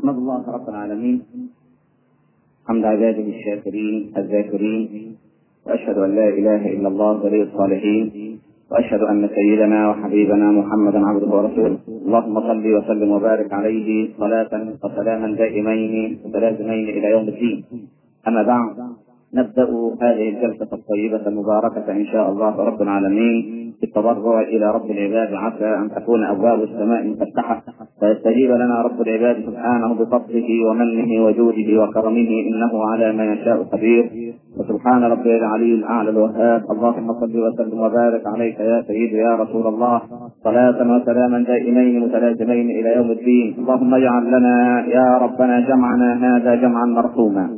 احمد الله رب العالمين حمد عباده الشاكرين الذاكرين وأشهد أن لا إله إلا الله ولي الصالحين وأشهد أن سيدنا وحبيبنا محمدا عبده ورسوله. اللهم صل وسلم وبارك عليه صلاة وسلاما دائمين متلازمين إلى يوم الدين. أما بعد نبدأ هذه الجلسة الطيبة المباركة إن شاء الله رب العالمين. بالتضرع إلى رب العباد عسى أن تكون أبواب السماء مفتحة. فيستجيب لنا رب العباد سبحانه بفضله ومنه وجوده وكرمه إنه على ما يشاء قدير. وسبحان ربي العلي الأعلى الوهاب. اللهم صل وسلم وبارك عليك يا سيدي يا رسول الله. صلاة وسلاما دائمين متلازمين إلى يوم الدين. اللهم اجعل لنا يا ربنا جمعنا هذا جمعا مرحوما.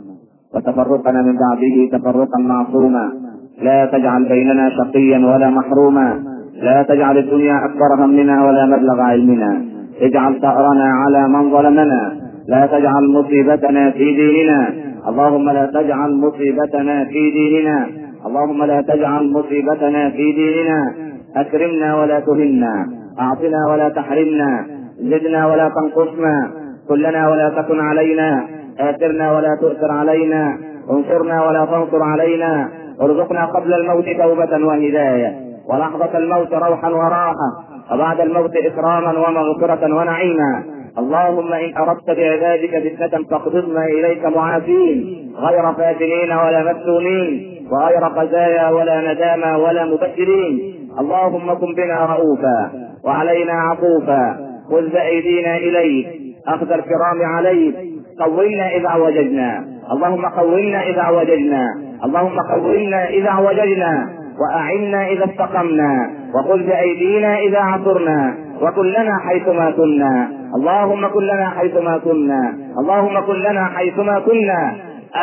وتفرقنا من بعده تفرقا معصوما. لا تجعل بيننا شقيا ولا محروما. لا تجعل الدنيا أكبر همنا ولا مبلغ علمنا. اجعل ثأرنا على من ظلمنا. لا تجعل مصيبتنا في ديننا. اللهم لا تجعل مصيبتنا في ديننا. اللهم لا تجعل مصيبتنا في ديننا. أكرمنا ولا تهنا. أعطنا ولا تحرمنا. زدنا ولا تنقصنا. كلنا ولا تكن علينا. آثرنا ولا تؤثر علينا. انصرنا ولا تنصر علينا. ارزقنا قبل الموت توبة وهداية ولحظة الموت روحا وراحة وبعد الموت إكراما ومغفرة ونعيما. اللهم إن أردت بعبادك فتنة فاقبضنا إليك معافين غير فاتنين ولا مفتونين وغير خزايا ولا ندامى ولا مبشرين. اللهم كن بنا رؤوفا وعلينا عطوفا خذ بأيدينا إليك أخذ الكرام عليك. قوينا إذا وجدنا اللهم قوينا إذا وجدنا. اللهم قوينا إذا وجدنا وأعنا إذا استقمنا وخذ بأيدينا إذا عثرنا وكن لنا حيثما كنا. اللهم كن لنا حيثما كنا. اللهم كن لنا حيثما كنا.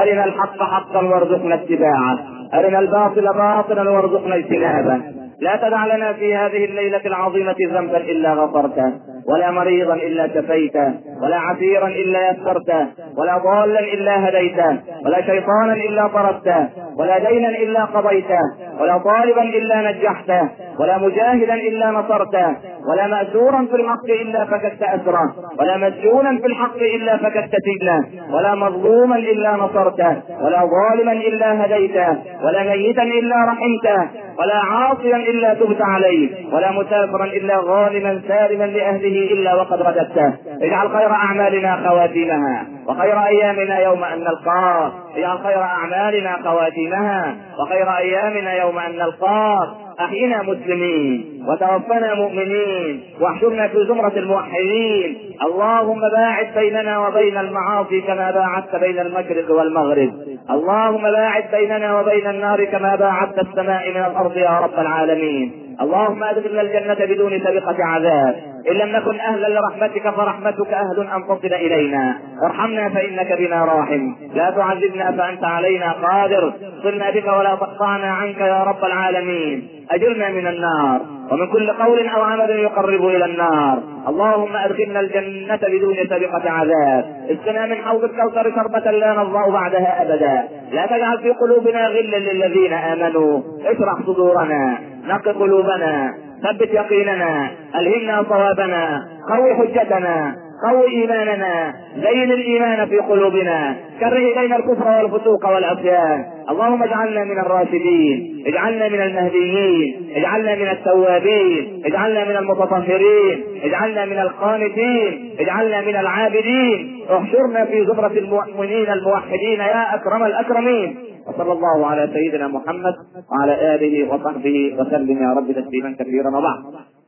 أرنا الحق حقا وارزقنا اتباعه. أرنا الباطل باطلا وارزقنا اجتنابه. لا تدع لنا في هذه الليلة العظيمة ذنبا إلا غفرته. ولا مريضا إلا شفيته ولا عسيرا إلا يسرته ولا ضالا إلا هديته ولا شيطانا إلا طردته ولا دينا إلا قضيته ولا طالبا إلا نجحته ولا مجاهدا إلا نصرته ولا مأسورا في الحق إلا فكدت أسره ولا مسجونا في الحق إلا فكدت سجنه ولا مظلوما إلا نصرته ولا ظالما إلا هديته ولا ميتا إلا رحمته ولا عاصيا إلا تبت عليه ولا مسافرا إلا غانما سالما لأهله إلا وقد رددته. اجعل خير أعمالنا خواتيمها وخير أيامنا يوم أن نلقاه. اجعل خير أعمالنا خواتيمها وخير أيامنا يوم أن نلقاه. احينا مسلمين وتوفنا مؤمنين واحشرنا في زمرة الموحدين. اللهم باعد بيننا وبين المعاصي كما باعدت بين المشرق والمغرب. اللهم باعد بيننا وبين النار كما باعدت السماء من الأرض يا رب العالمين. اللهم أدخلنا الجنة بدون سابقة عذاب. إن لم نكن أهلا لرحمتك فرحمتك أهل أن تصل إلينا. ارحمنا فإنك بنا راحم. لا تعذبنا فأنت علينا قادر. صلنا بك ولا تقطعنا عنك يا رب العالمين. أجرنا من النار. ومن كل قول أو عمل يقرب إلى النار. اللهم أدخلنا الجنة بدون سابقة عذاب. اسقنا من حوض الكوثر شربة لا نظمأ بعدها أبدا. لا تجعل في قلوبنا غلا للذين آمنوا. اشرح صدورنا. نق قلوبنا. ثبت يقيننا ألهمنا صوابنا قوي حجتنا. قوي إيماننا زين الإيمان في قلوبنا. كره إلينا الكفر والفسوق والعصيان. اللهم اجعلنا من الراشدين اجعلنا من المهديين اجعلنا من التوابين اجعلنا من المتطهرين اجعلنا من القانتين اجعلنا من العابدين. احشرنا في زمرة المؤمنين الموحدين يا أكرم الأكرمين. وصلى الله على سيدنا محمد وعلى آله وصحبه وسلم يا رب تسليما كثيرا. وبعد.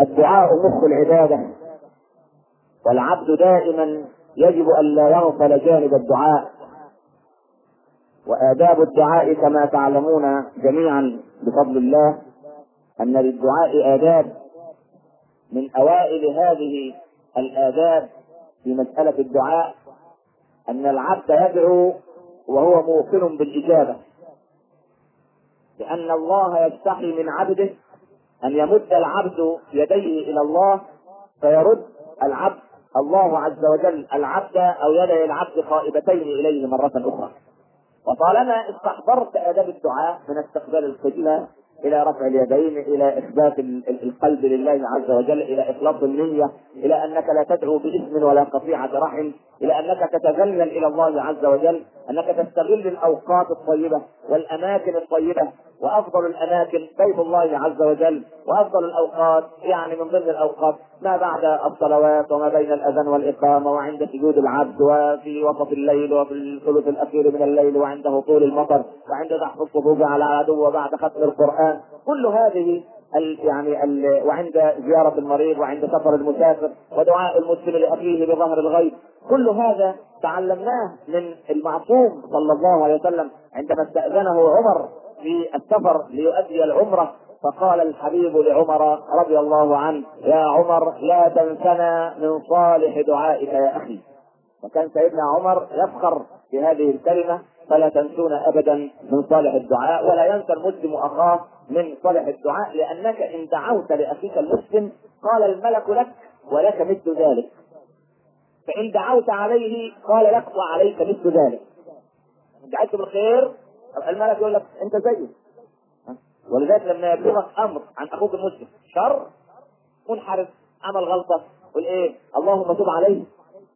الدعاء مخ العبادة. والعبد دائما يجب أن لا يغفل جانب الدعاء. وآداب الدعاء كما تعلمون جميعا بفضل الله أن للدعاء آداب. من أوائل هذه الآداب في مسألة الدعاء أن العبد يدعو وهو موقن بالإجابة. لأن الله يستحي من عبده أن يمد العبد يديه إلى الله فيرد العبد الله عز وجل العبد أو يدي العبد خائبتين إليه مرة أخرى. وطالما استحضرت آداب الدعاء من استقبال القبلة إلى رفع اليدين إلى إثبات ال- ال- القلب لله عز وجل إلى إخلاص النية إلى أنك لا تدعو باسم ولا قطيعة رحم إلى أنك تتذلل إلى الله عز وجل أنك تستغل الأوقات الطيبة والأماكن الطيبة وأفضل الأماكن بيت الله عز وجل وأفضل الأوقات يعني من ضمن الأوقات ما بعد الصلوات وما بين الأذان والإقامة وعند سجود العبد وفي وسط الليل وفي الثلث الأخير من الليل وعند هطول المطر وعند زحف الصفوف على العدو وبعد ختم القرآن. كل هذه يعني وعند زيارة المريض وعند سفر المسافر ودعاء المسلم لأخيه بظهر الغيب. كل هذا تعلمناه من المعصوم صلى الله عليه وسلم عندما استأذنه عمر في السفر ليؤدي العمرة. فقال الحبيب لعمر رضي الله عنه يا عمر لا تنسنا من صالح دعائك يا أخي. وكان سيدنا عمر يفخر بهذه الكلمة فلا تنسون أبدا من صالح الدعاء ولا ينسى المسلم أخاه من صالح الدعاء لأنك إن دعوت لأخيك المسلم قال الملك لك ولك مثل ذلك. فإن دعوت عليه قال لك وعليك مثل ذلك. دعيت بالخير؟ الملك يقول لك أنت زيه ولذلك لما يبلغك أمر عن أخوك المسلم شر منحرف عمل غلطة قل إيه؟ اللهم تب عليه.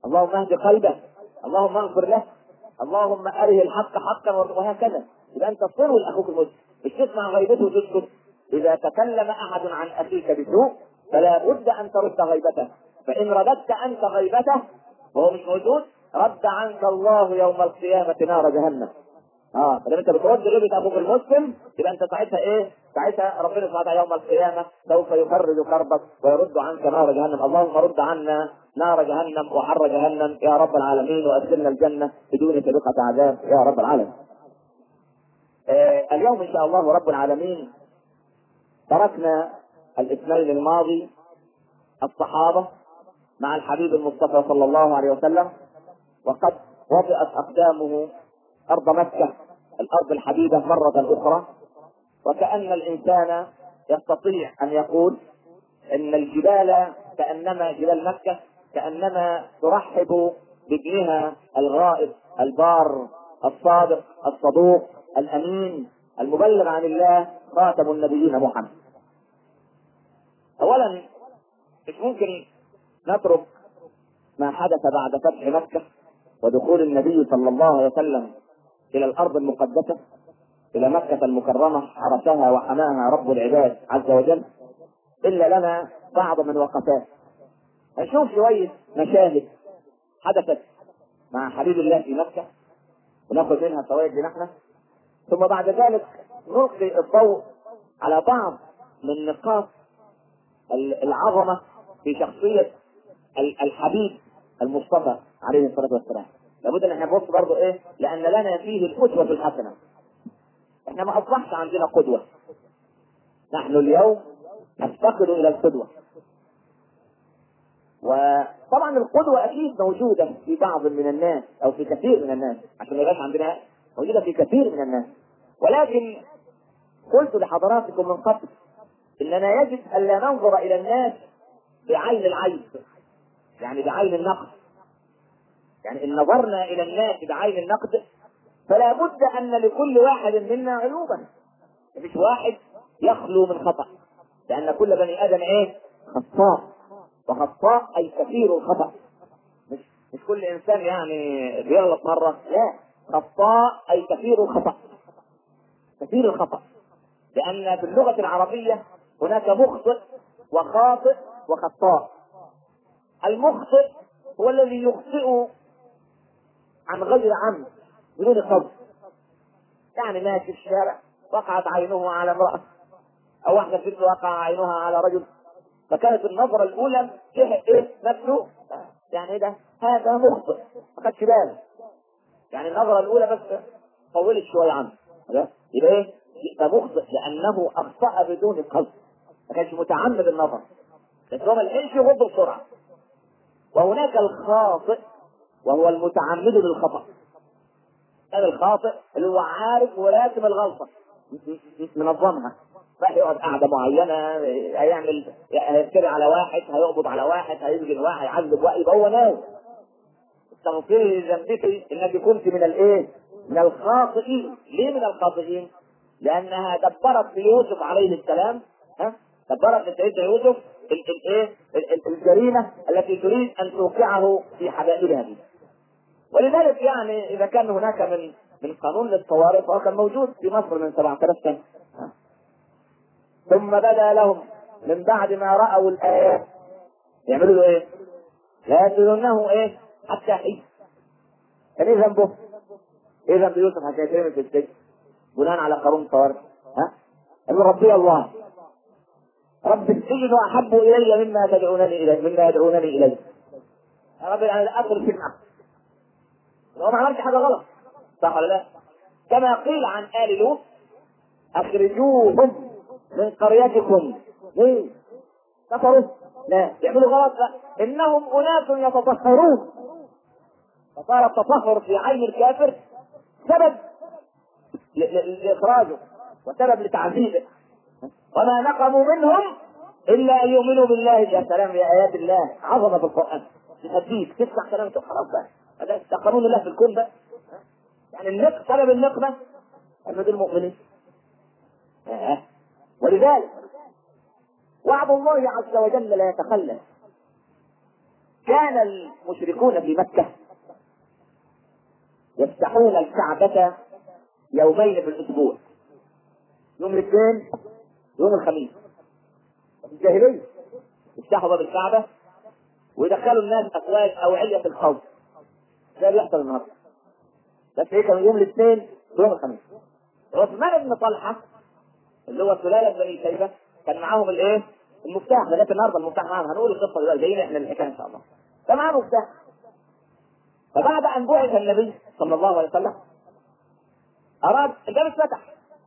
اللهم اهد قلبه. اللهم اغفر له. اللهم أره الحق حقا وهكذا. يبقى أنت صلوا لأخوك المسلم. مش تسمع غيبته وتسكت. إذا تكلم أحد عن أخيك بسوء فلا بد أن ترد غيبته. فإن رددت أنت غيبته وهو مش موجود رد عنك الله يوم القيامة نار جهنم. آه فلما انت بترد غيبه أخوك المسلم يبقى أنت ساعتها إيه؟ ساعتها ربنا سبحانه يوم القيامة سوف يفرج كربك ويرد عنك نار جهنم، اللهم رد عنا نار جهنم وحر جهنم يا رب العالمين وأدخلنا الجنة بدون سابقه عذاب يا رب العالمين. آه اليوم إن شاء الله رب العالمين تركنا الاثنين الماضي الصحابة مع الحبيب المصطفى صلى الله عليه وسلم وقد وطئت أقدامه أرض مكة الأرض الحبيبة مرة أخرى. وكأن الإنسان يستطيع أن يقول إن الجبال كأنما جبال مكة كأنما ترحب بابنها الغائب البار الصادق الصدوق الأمين المبلغ عن الله خاتم النبيين محمد. أولا مش ممكن نترك ما حدث بعد فتح مكة ودخول النبي صلى الله عليه وسلم إلى الأرض المقدسة إلى مكة المكرمة حرسها وحماها رب العباد عز وجل. إلا لنا بعض من وقفات نشوف شوية مشاهد حدثت مع حبيب الله في مكة وناخذ منها فوائد لنحن. ثم بعد ذلك نلقي الضوء على بعض من نقاط العظمة في شخصية الحبيب المصطفى عليه الصلاة والسلام. لابد ان إحنا نبص برضه إيه؟ لأن لنا فيه القدوة الحسنة. إحنا ما اصبحش عندنا قدوة. نحن اليوم نفتقد إلى القدوة. وطبعا القدوة أكيد موجودة في بعض من الناس أو في كثير من الناس عشان ما يبقاش عندنا موجودة في كثير من الناس. ولكن قلت لحضراتكم من قبل إننا يجب الا ننظر إلى الناس بعين العيب يعني بعين النقد يعني إن نظرنا إلى الناس بعين النقد فلا بد أن لكل واحد منا عيوبا مفيش واحد يخلو من خطأ. لأن كل بني آدم إيه؟ خطاء وخطاء أي كثير الخطأ. مش مش كل إنسان يعني بيغلط مرة. لا. خطاء أي كثير الخطأ. كثير الخطأ. لأن في اللغة العربية هناك مخطئ وخاطئ وخطاء المخطئ هو الذي يخطئ عن غير عمد بدون قصد يعني ماشي في الشارع وقعت عينه على امرأة أو واحدة ست وقع عينها على رجل. فكانت النظرة الأولى لحق إيه نفسه؟ يعني إيه ده؟ هذا مخطئ ما خدش باله. يعني النظرة الأولى بس طولت شوية عنه. يبقى إيه؟ يبقى مخطئ لأنه أخطأ بدون قصد. ما كانش متعمد النظر. بس هو ما لحقش يغض بسرعة. وهناك الخاطئ وهو المتعمد للخطأ. هذا الخاطئ اللي هو عارف ولازم الغلطة. منظمها راح يقعد قعدة معينة هيعمل هيفتري على واحد هيقبض على واحد هيسجن واحد هيعذب واحد يبقى هو ناوي. استغفري ذنبك إنك كنت من الإيه؟ من الخاطئين، ليه من الخاطئين؟ لأنها دبرت ليوسف عليه السلام ها؟ دبرت لسيدنا يوسف ال- ال- إيه؟ ال- ال- الجريمة التي تريد أن توقعه في حبائلها دي. ولذلك يعني إذا كان هناك من من قانون للطوارئ فهو كان موجود في مصر من 7000 سنة؟ ثم بدا لهم من بعد ما رأوا الآيات يعملوا له إيه؟ لا يسجنونه إيه؟ حتى حين كان إيه ذنبه؟ إيه ذنب يوسف حتى يترمي في السجن؟ بناء على قانون الطوارئ ها؟ قال ربي الله رب السجن أحب إلي مما تدعونني اليه مما يدعونني إليه يا رب أنا لا ادخل السجن هو ما عملش حاجة غلط. صح ولا لا؟ كما قيل عن آل لوط أخرجوهم من قريتكم. ليه؟ كفروا. لا. يعملوا غلط؟ لا. إنهم أناس يتطهرون. فصار التطهر في عين الكافر سبب لإخراجه وسبب لتعذيبه. وما نقموا منهم إلا أن يؤمنوا بالله يا سلام يا آيات الله عظمة في القرآن. تهديك تفتح كلامك. خلاص بقى. ده قانون الله في الكون بقى يعني النق سبب النقمه ان دول المؤمنين آه. ولذلك وعد الله عز وجل لا يتخلف. كان المشركون في مكة يفتحون الكعبة يومين في الأسبوع. يوم الاثنين يوم الخميس. في الجاهلية يفتحوا باب الكعبة ويدخلوا الناس أفواج أوعية الخوف. ده بيحصل النهارده. بس هي كان يوم الاثنين ويوم الخميس. عثمان بن طلحة اللي هو سلالة بني شيبة كان معاهم الايه؟ المفتاح. لغاية النهارده المفتاح معاهم. هنقول القصة دلوقتي جايين إحنا الحكاية إن شاء الله. كان معاه مفتاح. فبعد أن بعث النبي صلى الله عليه وسلم أراد الباب اتفتح.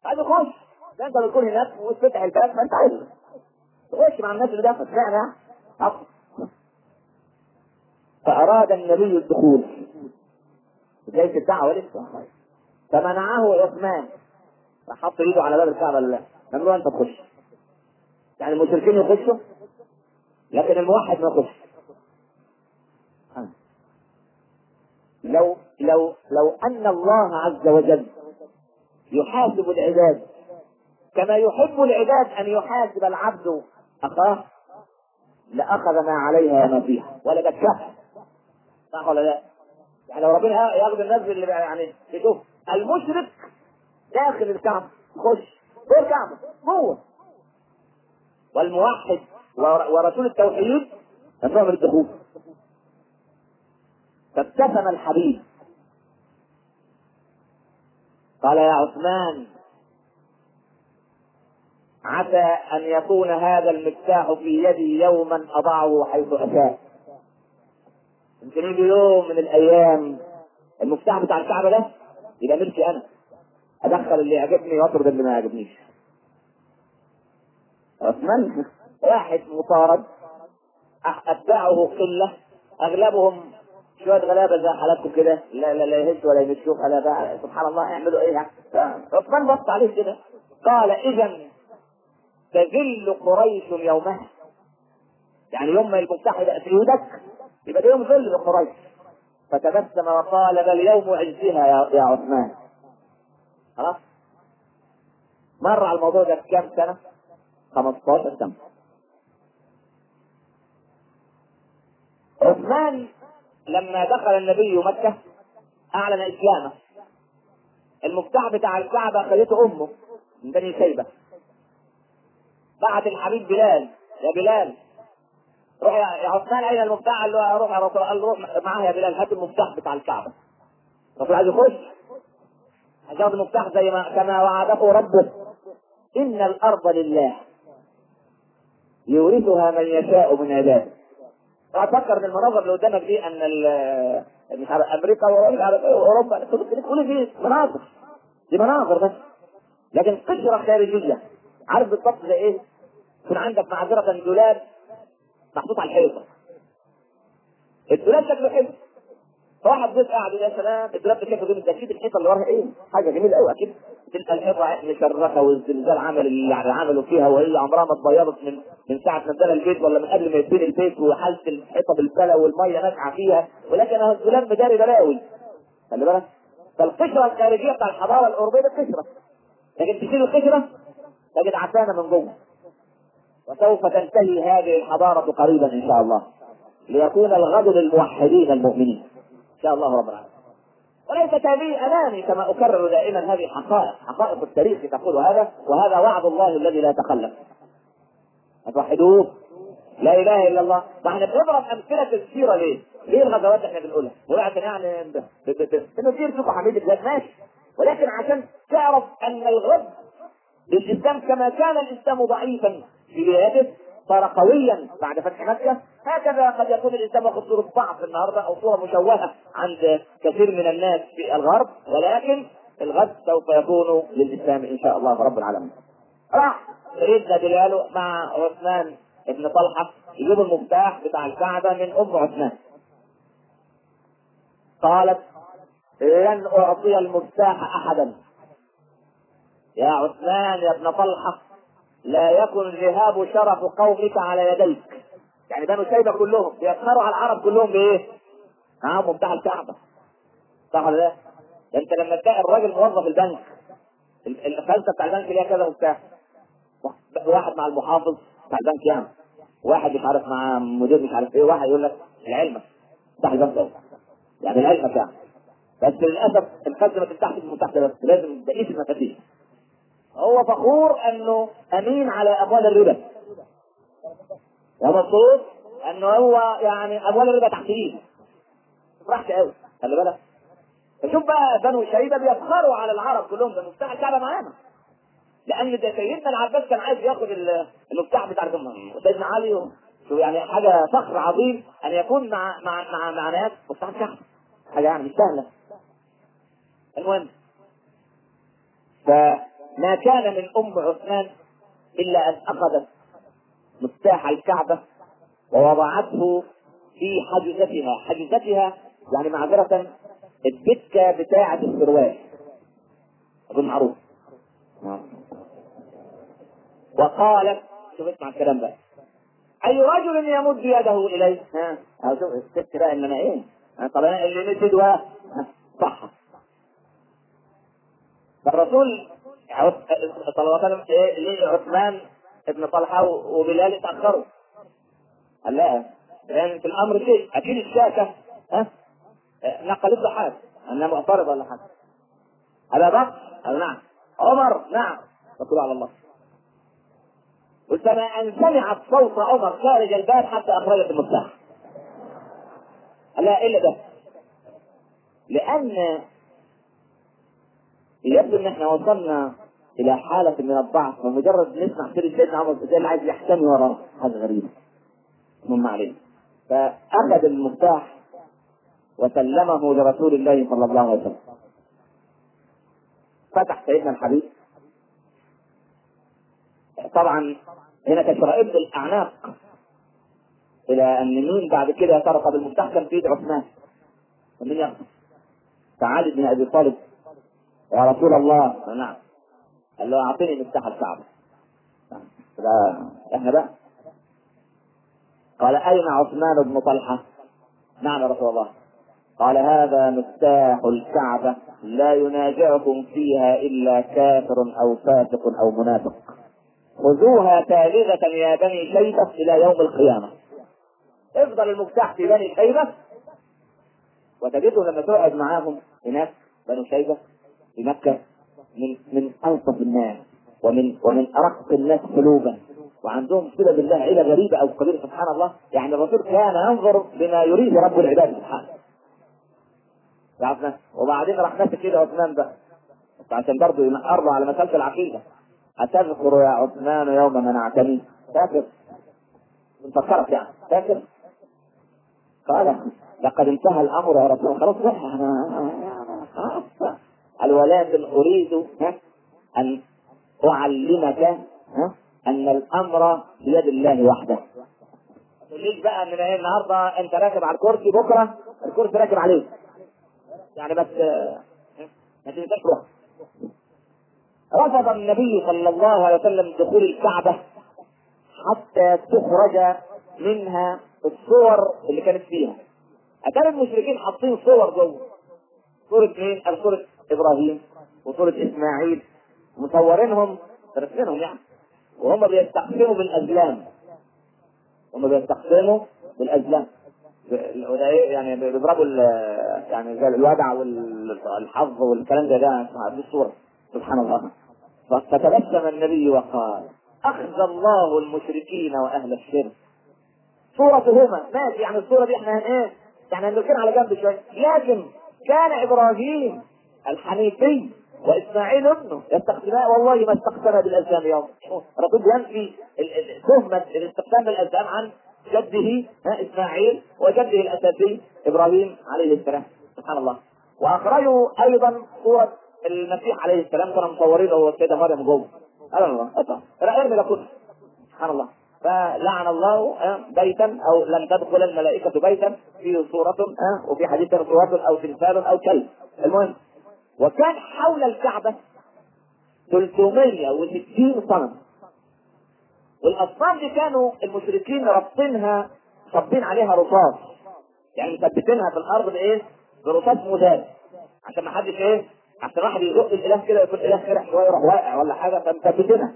عايز يخش ده أنت بتكون هناك وتفتح الباب ما انت عايز تخش مع الناس اللي داخل اشمعنى أصل. فأراد النبي الدخول. جاي في الدعوة لسه فمنعه عثمان فحط إيده على باب الكعبة لله. ممنوع أنت تخش. يعني المشركين يخشوا؟ لكن الموحد ما يخش. لو لو لو أن الله عز وجل يحاسب العباد كما يحب العباد أن يحاسب العبد أخاه لأخذ ما عليها وما فيها ولا بكاها صح ولا لا؟ يعني لو ربنا ياخذ الناس اللي يعني يشوف المشرك داخل الكعبة خش جوه الكعبه جوه. والموحد ور- ورسول التوحيد ممنوع من الدخول. فابتسم الحبيب. قال يا عثمان عسى أن يكون هذا المفتاح في يدي يوما أضعه حيث أشاء. يمكن يجي يوم من الأيام المفتاح بتاع الكعبة ده يبقى ملكي أنا. أدخل اللي يعجبني وأطرد اللي ما يعجبنيش. عثمان واحد مطارد اتباعه قلة أغلبهم شوية غلابة زي حالاتكم كده لا لا لا يهش ولا يمشوك على بقى سبحان الله اعملوا إيه يعني؟ عثمان بص عليه كده قال اذا تذل قريش يومها. يعني يوم ما المفتاح يبقى في إيدك يبقى ده يوم ذل لقريش. فتبسم وقال بل يوم عزها يا, يا عثمان. خلاص؟ مر على الموضوع ده كام سنة؟ 15 سنة. عثمان لما دخل النبي مكة أعلن إسلامه. المفتاح بتاع الكعبة خدته أمه من بني شيبة. بعت الحبيب بلال يا بلال روح يا عثمان أين المفتاح؟ قال له روح يا رسول الله روح معاه يا بلال هات المفتاح بتاع الكعبة. الرسول عايز يخش. ياخد المفتاح زي ما كما وعده ربه. إن الأرض لله. يورثها من يشاء من عباده. أفكر ان المناظر اللي قدامك دي أن أمريكا إيه وأوروبا تقول دي مناظر. دي مناظر بس. لكن قشرة خارجية. عارف بالضبط زي إيه؟ يكون عندك معذرة دولاب محطوط على الحيطة. الدولاب شكله حلو. فواحد بيت قاعد يا سلام. الدولاب ده شكله جميل ده أكيد الحيطة اللي وراها إيه؟ حاجة جميلة قوي أكيد. تلقى الحيطة مشرخه والزلزال عمل اللي يعني عملوا فيها وهي عمرها ما اتغيرت من من ساعة ما اتبنى البيت ولا من قبل ما يتبني البيت وحالة الحيطة بالبلا والمية نازعه فيها. ولكن الدولاب مداري بلاوي. خلي بالك. فالقشرة الخارجية بتاع الحضارة الأوروبية ده قشره لكن تشيل القشرة؟ تجد عفانه من جوه. وسوف تنتهي هذه الحضارة قريبا إن شاء الله ليكون الغد للموحدين المؤمنين. إن شاء الله رب العالمين. وليست هذه اماني كما أكرر دائما هذه حقائق حقائق التاريخ تقول هذا وهذا وعد الله الذي لا يتخلف أتوحدوه؟ لا إله إلا الله. ما بنضرب أمثلة كثيره ليه؟ ليه الغزوات إحنا بنقولها؟ نقول عشان يعني ب- ب- ب- بنثير فيكم حميد الذات. ماشي. ولكن عشان تعرف أن الغد للاسلام كما كان الاسلام ضعيفا في بدايته صار قويا بعد فتح مكة هكذا قد يكون الاسلام واخد صورة ضعف النهارده أو صورة مشوهة عند كثير من الناس في الغرب ولكن الغد سوف يكون للإسلام إن شاء الله رب العالمين. راح سيدنا بلال مع عثمان بن طلحة يجيبوا المفتاح بتاع الكعبة من أم عثمان. قالت لن أعطي المفتاح احدا يا عثمان يا ابن طلحة لا يكن ذهاب شرف قومك على يديك. يعني بنو شيبه كلهم بيسخروا على العرب كلهم بإيه؟ معاهم مفتاح الكعبة. صح ولا لا؟ انت لما تلاقي الراجل موظف البنك ال- الخزنه بتاع البنك ليها كذا مفتاح واحد مع المحافظ بتاع البنك يعني واحد مش عارف مع مدير مش عارف إيه واحد يقول لك العلم. مفتاح البنك ده يعني العلم يعني بس للأسف الخزنه ما تفتحش المفتاح ده بس لازم ده اسم مفاتيح هو فخور أنه أمين على اموال الربا. ومبسوط أنه هو يعني اموال الربا تحت ايده فرحت قوي خلي بالك. فشوف بقى بنو شيبة بيفخروا على العرب كلهم ده مفتاح الكعبة معانا. لأن ده سيدنا العباس كان عايز ياخد ال- المفتاح بتاع وسيدنا علي يعني حاجة فخر عظيم أن يكون مع مع مع, مع ناس مفتاح الكعبة. حاجة يعني مش سهلة. المهم. فما كان من أم عثمان إلا أن أخذت مفتاح الكعبة ووضعته في حجزتها. حجزتها يعني معذرة الدكة بتاعة السروال. أظن معروف وقالت شوف اسمع الكلام بقى أي رجل يمد يده إليه؟ ها؟ شوف الست بقى إن أنا إيه طب أنا اللي مد يده صح. فالرسول صلى الله عليه وسلم إيه ليه عثمان ابن طلحة وبلال اتأخروا قال لا لأن في الأمر شيء أكيد الشاكة ها؟ نقلت له حاجة أنها معترضة ولا حاجة. أبا بكر؟ قال نعم. عمر؟ نعم. فقولوا على الله. وكما أن سمعت صوت عمر خارج الباب حتى أخرجت المفتاح. قال لا إلا ده. لأن يبدو إن إحنا وصلنا إلى حالة من الضعف ومجرد نسمع سيرة سيدنا عمر زي اللي عايز يحتمي وراه. حاجة غريبة من عليه فأخذ المفتاح وسلمه لرسول الله صلى الله عليه وسلم. فتح سيدنا الحبيب. طبعا هنا كانت رائبة الأعناق إلى أن مين بعد كده يا ترى طب المفتاح كان في إيد عثمان. ومين ياخذ؟ تعالى بن أبي طالب يا رسول الله. نعم. قال له أعطيني مفتاح الكعبة. ده إحنا بقى. قال أين عثمان بن طلحة؟ نعم يا رسول الله. قال هذا مفتاح الكعبة لا ينازعكم فيها إلا كافر أو فاسق أو منافق. خذوها ثالثة يا بني شيبة إلى يوم القيامة. افضل المفتاح في بني شيبة. وتجدهم لما تقعد معاهم هناك بنو شيبة. في مكة من من ألطف الناس ومن ومن أرق الناس قلوبا. وعندهم صلة بالله عيلة غريبة أو قبيلة سبحان الله. يعني الرسول كان ينظر بما يريد رب العباد سبحانه عرفنا؟ وبعدين راح ماسك كده عثمان بقى. عشان برضه ينقروا على مسألة العقيدة. أتذكر يا عثمان يوم منعتني. فاكر؟ نفكرك يعني. فاكر؟ قال لقد انتهى الأمر يا رسول خلاص أنا قال ولكن أريد أن أعلمك أن الأمر بيد الله وحده. تقوليش بقى ان إيه النهارده أنت راكب على الكرسي بكرة الكرسي راكب عليك. يعني بس ما تنساش رفض النبي صلى الله عليه وسلم دخول الكعبة حتى تخرج منها الصور اللي كانت فيها. أكان المشركين حاطين صور جوه. صورة مين؟ صورة إبراهيم وصورة إسماعيل مصورينهم رسمينهم يعني. وهم بيستقسموا بالأزلام. هم بيستقسموا بالأزلام. إيه يعني بيضربوا يعني زي الودع والحظ والكلام ده ده دي الصورة. سبحان الله. فتبسم النبي وقال اخزى الله المشركين وأهل الشرك. صورتهما ماشي يعني الصورة دي إحنا إيه؟ يعني هنركنها على جنب شوية. لكن كان إبراهيم الحنيفي وإسماعيل ابنه. يستخدمان والله ما استقسم بالازلام يوم. الرسول ينفي تهمه الاستقسام بالازلام عن جده إسماعيل وجده الأساسي إبراهيم عليه السلام. سبحان الله. وأخرجوا أيضا صوره المسيح عليه السلام كانوا مصورينه هو السيدة مريم جوه. سبحان الله ارمي ده كله سبحان الله. فلعن الله بيتا أو لن تدخل الملائكة بيتا فيه صوره وفي حديث صوره أو تمثال أو كلب. المهم وكان حول الكعبة 360 صنم والاصنام دي كانوا المشركين رابطينها صابين عليها رصاص يعني مثبتينها في الأرض بإيه؟ برصاص مذاب عشان ما حدش إيه؟ عشان واحد يزق الإله كده يكون إله كده شوية يروح واقع ولا حاجة فمثبتينها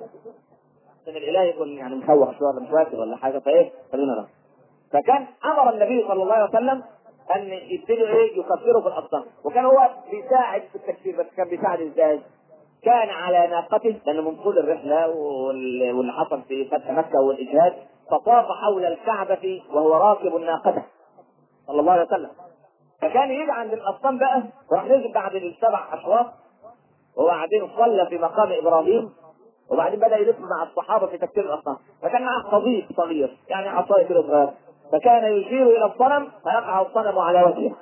عشان الإله يكون يعني مخوخ شوية ولا مش ولا حاجة فإيه؟ خلينا لا فكان أمر النبي صلى الله عليه وسلم أن يبتدوا إيه يكفروا في الاصنام وكان هو بيساعد في التكفير بس كان بيساعد إزاي؟ كان على ناقته لأن من طول الرحلة وال- واللي حصل في فتح مكة والإجهاد فطاف حول الكعبة وهو راكب ناقته صلى الله عليه وسلم. فكان يجي عند الاصنام بقى وراح نزل بعد السبع أشواط. وبعدين صلى في مقام إبراهيم. وبعدين بدأ يلف مع الصحابة في تكسير الاصنام فكان معه صديق صغير يعني عصاية كده صغير فكان يشير إلى الصنم فيقع الصنم على وجهه.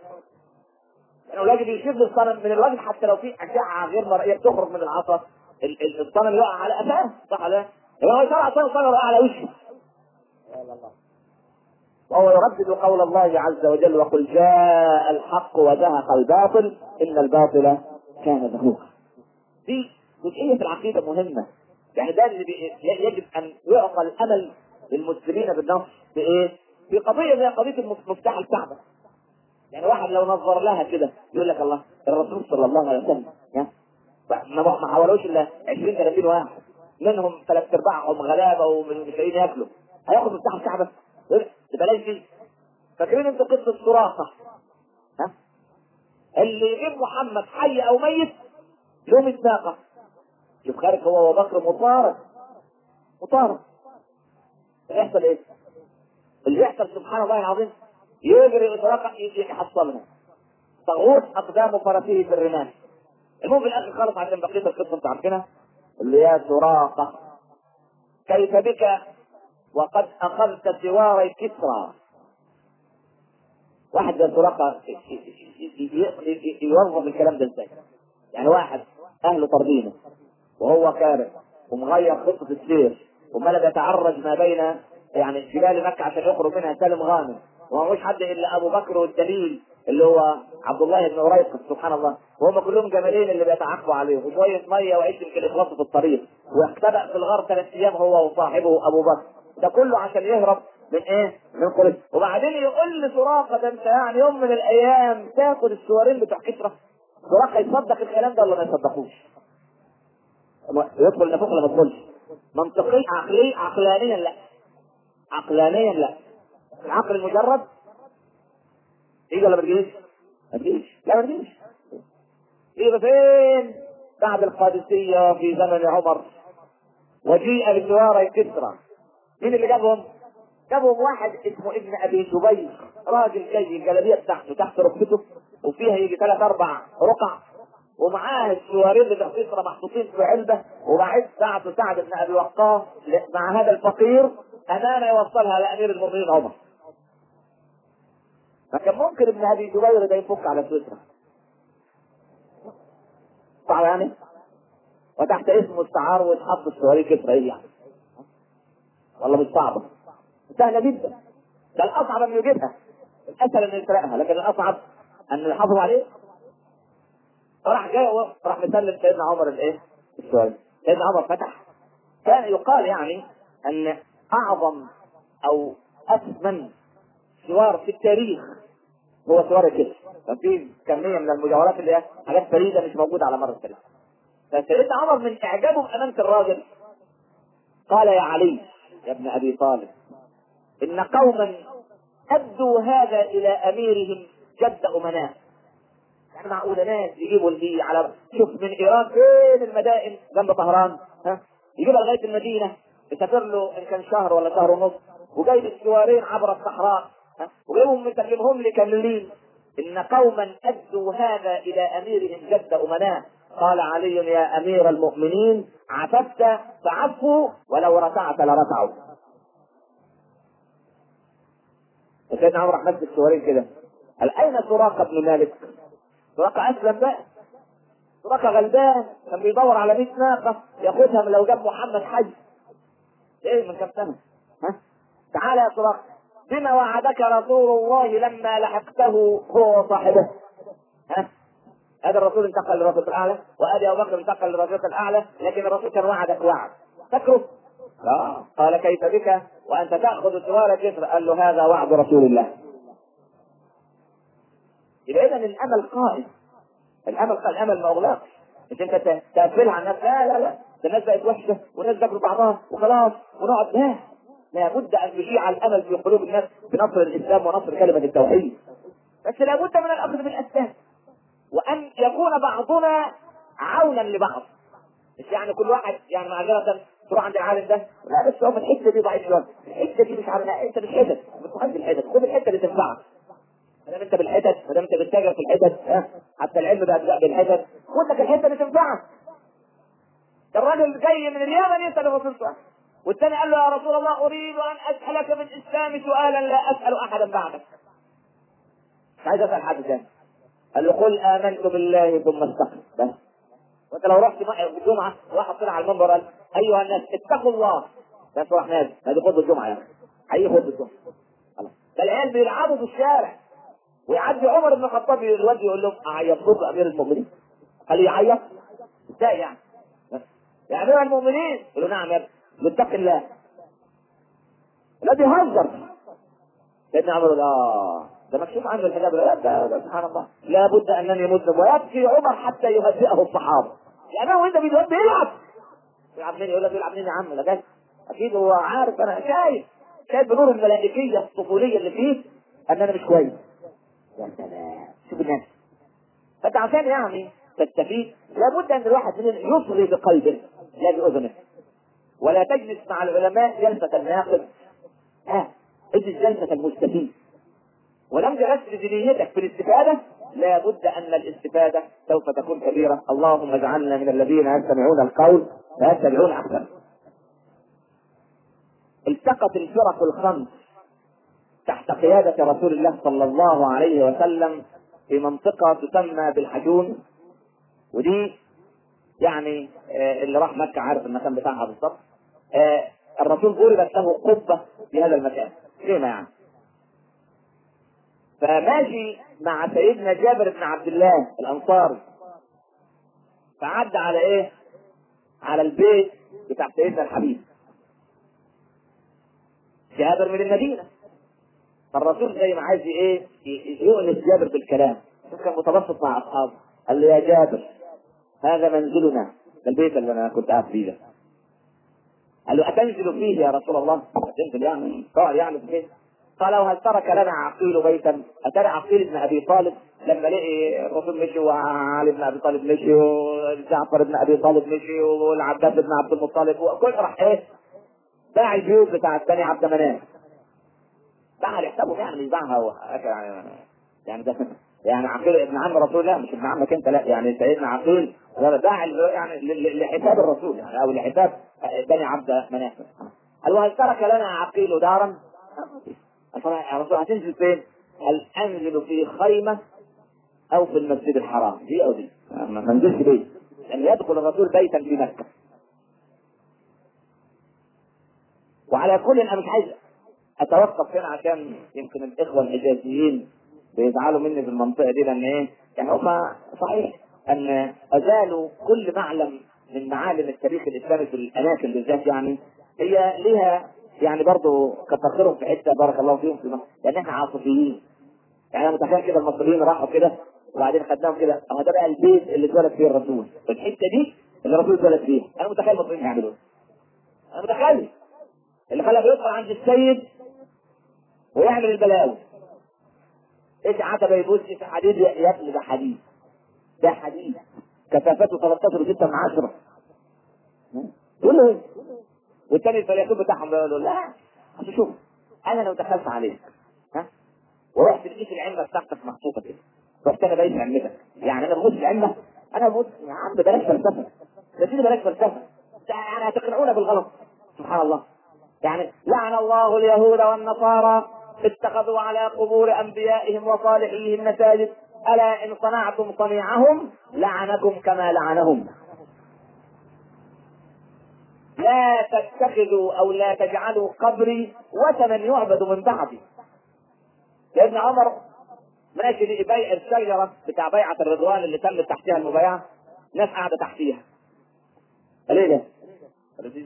يعني الراجل يشير للصنم من الوجه حتى لو في أشعة غير مرئية بتخرج من العصا. ال- ال- الصنم يقع على قفاه صح لا؟ يبقى هو يشرع الصنم يقع على وشه وهو يردد قول الله عز وجل وقل جاء الحق وزهق الباطل إن الباطل كان زهوقا. دي جزئية في العقيدة مهمة. يعني ده اللي يجب أن يعطى الأمل للمسلمين بالنص بإيه؟ في قضية زي قضية مفتاح الكعبة. يعني واحد لو نظر لها كده يقول لك الله الرسول صلى الله عليه وسلم ما حاولوش إلا 20 30 واحد. منهم ثلاث ارباعهم غلابة ومش لاقيين ياكلوا. هياخد مفتاح الكعبة؟ إيه؟ ببلاش دي؟ فاكرين أنتوا قصة سراقه ها؟ اللي يجيب محمد حي أو ميت له ميثاقه شوف خارج هو وابو بكر مطارد. مطارد. يحصل إيه؟ اللي يحصل سبحان الله العظيم يجري إطلاقا يحصلها طغوت أقدام فرسه في الرمال. المهم في الآخر خالص عشان بقية القصة أنتوا عارفينها اللي هي سراقة. كيف بك وقد أخذت سواري كسرى. واحد زي ي- يوظف الكلام ده إزاي؟ يعني واحد أهله طردينه وهو كارث ومغير خطة السير وما يتعرج ما بين يعني جبال مكة عشان يخرج منها سالم غانم وما حد إلا أبو بكر والدليل اللي هو عبد الله بن اريقط سبحان الله. وهم كلهم جمالين اللي بيتعاقبوا عليه وشوية مية وعيش يمكن يخلصوا في الطريق. واختبأ في الغار ثلاث أيام هو وصاحبه أبو بكر. ده كله عشان يهرب من إيه؟ من قريش. وبعدين يقول لسراقة ده أنت يعني يوم من الأيام تاخد السوارين بتوع كسرى. سراقة يصدق الكلام ده ولا ما يصدقوش؟ يدخل النفوق ولا ما يدخلش؟ منطقيا عقليا عقلانيا لا. عقلانيا لا. العقل المجرد؟ يجي ولا؟ ما تجيش لا تجيش يبقى فين؟ بعد القادسية في زمن عمر. وجيء بسواري كسرى. مين اللي جابهم؟ جابهم واحد اسمه ابن أبي شبيب راجل جاي الجلابيه بتاعته تحت ركبته وفيها يجي ثلاث أربع رقع. ومعاه السوارين اللي في كسرى محطوطين في علبة. وبعد ساعته سعد بن أبي وقاص مع هذا الفقير أمانة يوصلها لامير المؤمنين عمر. فكان ممكن ابن أبي جبير ده يفك على سويسرا. صح يعني؟ وتحت اسمه استعار ويتحط السواري كسرى إيه يعني. والله مش صعبه سهلة جدا. ده الأصعب أن يجيبها. الأسهل أن يسرقها. لكن الأصعب أن يحافظ عليه. راح جاي راح مسلم سيدنا عمر الإيه؟ السؤال سيدنا عمر فتح. كان يقال يعني أن أعظم أو أثمن سوار في التاريخ هو سوار الكسر ففي كمية من المجوهرات اللي هي حاجات فريدة مش موجودة على مر التاريخ. فسيدنا عمر من اعجابه بامانه الراجل. قال يا علي يا ابن أبي طالب إن قوما أدوا هذا إلى أميرهم جد أمناء. يعني معقولة ناس يجيبوا اللي على شوف من إيران فين المدائن؟ جنب طهران. ها؟ يجيبها لغاية المدينة. يسافر له إن كان شهر ولا شهر ونص. وجايب السوارين عبر الصحراء. وجايبهم مسلمهم لي كاملين إن قوما أدوا هذا إلى أميرهم جد أمناء. قال علي يا أمير المؤمنين عففت فعفوا ولو رتعت لرتعوا وسيدنا عمر راح مسك السوارين كده. قال أين سراقة بن مالك؟ سراقة أسلم بقى. سراقة غلبان كان بيدور على 100 ناقة ياخدها من لو جاب محمد حج إيه من كام سنة؟ ها؟ تعال يا سراقه بما وعدك رسول الله لما لحقته هو وصاحبه. ها؟ هذا الرسول انتقل للرفيق الأعلى وادي أبو بكر انتقل للرفيق الأعلى لكن الرسول كان وعدك وعد. فاكره؟ لا. قال كيف بك؟ وأنت تأخذ سوار كسر قال له هذا وعد رسول الله. يبقى اذا الأمل قائم. الأمل قائم. الأمل ما أغلقش. مش أنت تقفلها على الناس لا لا لا. ده الناس بقت وحشة والناس ذاكروا بعضها وخلاص ونقعد. لا لابد أن يشيع الأمل في قلوب الناس بنصر الإسلام ونصر كلمة التوحيد. بس لابد من الأخذ بالأسباب وأن يكون بعضنا عونا لبعض. مش يعني كل واحد يعني معذرة تروح عند العالم ده؟ لا بس هو الحته دي ضعيف شوية. الحته دي مش عارف أنت بالحتت. ما تروحش بالحتت خد الحتة اللي تنفعك. ما دام أنت بالحتت ما دام أنت بتتاجر في الحتت حتى العلم ده بالحتت. خد لك الحتة اللي تنفعك. ده الراجل جاي من اليمن يسأل الرسول سؤال والثاني قال له يا رسول الله أريد أن أسألك من الاسلام سؤالا لا أسأل أحدا بعدك. مش عايز أسأل حد ثاني قال له قل آمنت بالله ثم استقم بس. وانت لو رحت الجمعة واحد طلع على المنبر قال أيها الناس اتقوا الله. بس راح نازل هذه خطبة الجمعة يعني. أي خطبة الجمعة؟ ده العيال بيلعبوا في الشارع. ويعدي عمر بن الخطاب الواد يقول لهم اعيطكم أمير المؤمنين؟ قال يعيط. إزاي يعني؟ أمير المؤمنين؟ يقول له نعم يا ابني اتق الله. الذي هزر. سيدنا عمر آه ده مكشوف عنه الحجاب لا ده, ده سبحان الله. لابد أنني مذنب ويبكي عمر حتى يهدئه الصحابة. يعني هو انت بيلعب. بيلعب مين يقول لك بيلعب مين يا عم لا جاي أكيد هو عارف أنا شايف. شايف بنور الملائكية الطفولية اللي فيه؟ ان أنا مش كويس. يا سلام. شوف الناس. فانت عشان يعني. تستفيد لابد أن الواحد مننا يصغي بقلبه. لا باذنه ولا تجلس مع العلماء جلسة الناقد ها اجلس جلسة المستفيد. ولم جلست بنيتك في الاستفادة لابد أن الاستفادة سوف تكون كبيرة. اللهم اجعلنا من الذين يستمعون القول فيتبعون أحسن. التقت الفرق الخمس تحت قيادة رسول الله صلى الله عليه وسلم في منطقة تسمى بالحجون ودي يعني آه اللي راح مكة عارف المكان بتاعها بالظبط آه الرسول ضربت له قبة في هذا المكان. خيمة يعني؟ فماشي مع سيدنا جابر بن عبد الله الأنصاري. فعدى على إيه؟ على البيت بتاع سيدنا الحبيب. جابر من المدينة. فالرسول زي ما عايز إيه؟ يؤنس جابر بالكلام. كان متبسط مع أصحابه. قال له يا جابر هذا منزلنا البيت اللي أنا كنت قاعد فيه ده. قال له أتنزل فيه يا رسول الله؟ تنزل يعني؟ تقعد يعني في البيت. قال وهل ترك لنا عقيل بيتا؟ اترى عقيل بن أبي طالب؟ لما لقي الرسول مشي وعلي بن أبي طالب مشي وجعفر بن أبي طالب مشي والعباس بن عبد المطلب وكل راح إيه؟ باع البيوت بتاع الثاني عبد مناف. باعها لحسابه يعني باعها يعني ده يعني عقيل ابن عم رسول الله مش ابن عمك انت لا يعني سيدنا عقيل. باع يعني لحساب الرسول يعني أو لحساب بني عبد مناف قال وهل ترك لنا عقيل دارا؟ الرسول هتنزل فين؟ هل أنزل في خيمة أو في المسجد الحرام؟ دي أو دي؟ ما انزلش بيت لأن يدخل الرسول بيتا في مكة. وعلى كل أنا مش عايز أتوقف هنا عشان يمكن الإخوة الحجازيين بيزعلوا مني في المنطقة دي لأن إيه؟ يعني هم صحيح أن أزالوا كل معلم من معالم التاريخ الإسلامي في الأماكن بالذات يعني. هي ليها يعني برضه كتر في حتة بارك الله فيهم في مصر لأن إحنا عاطفيين. يعني أنا متخيل كده المصريين راحوا كده وبعدين خدناهم كده. اهو ده بقى البيت اللي اتولد فيه الرسول. الحتة دي اللي الرسول اتولد فيها. أنا متخيل المصريين يعملوا أنا متخيل. اللي خلاه يدخل عند السيد ويعمل البلاوي. إيش عتبة يبص في حديد؟ يا ابني ده حديد. ده حديد. كثافته 13 6 من 10 يقول له إيه؟ والتاني الفيلسوف بتاعهم بيقول له لا شوف أنا لو دخلت عليك ها ورحت لقيت العلمه بتاعتك محطوطة كده رحت أنا بقيت علمتك يعني أنا ببص العلمه أنا ببص يا عم بلاش فلسفة. يا سيدي بلاش فلسفة. يعني هتقنعونا بالغلط. سبحان الله. يعني لعن الله اليهود والنصارى. اتخذوا على قبور أنبيائهم وصالحيهم مساجد. ألا إن صنعتم صنيعهم لعنكم كما لعنهم. لا تتخذوا أو لا تجعلوا قبري وثنا يعبد من بعدي. يا ابن عمر ماشي بيع الشجره بتاع بيعة الرضوان اللي تم تحتها المبايعة. ناس قاعدة تحتيها. قال إيه ده؟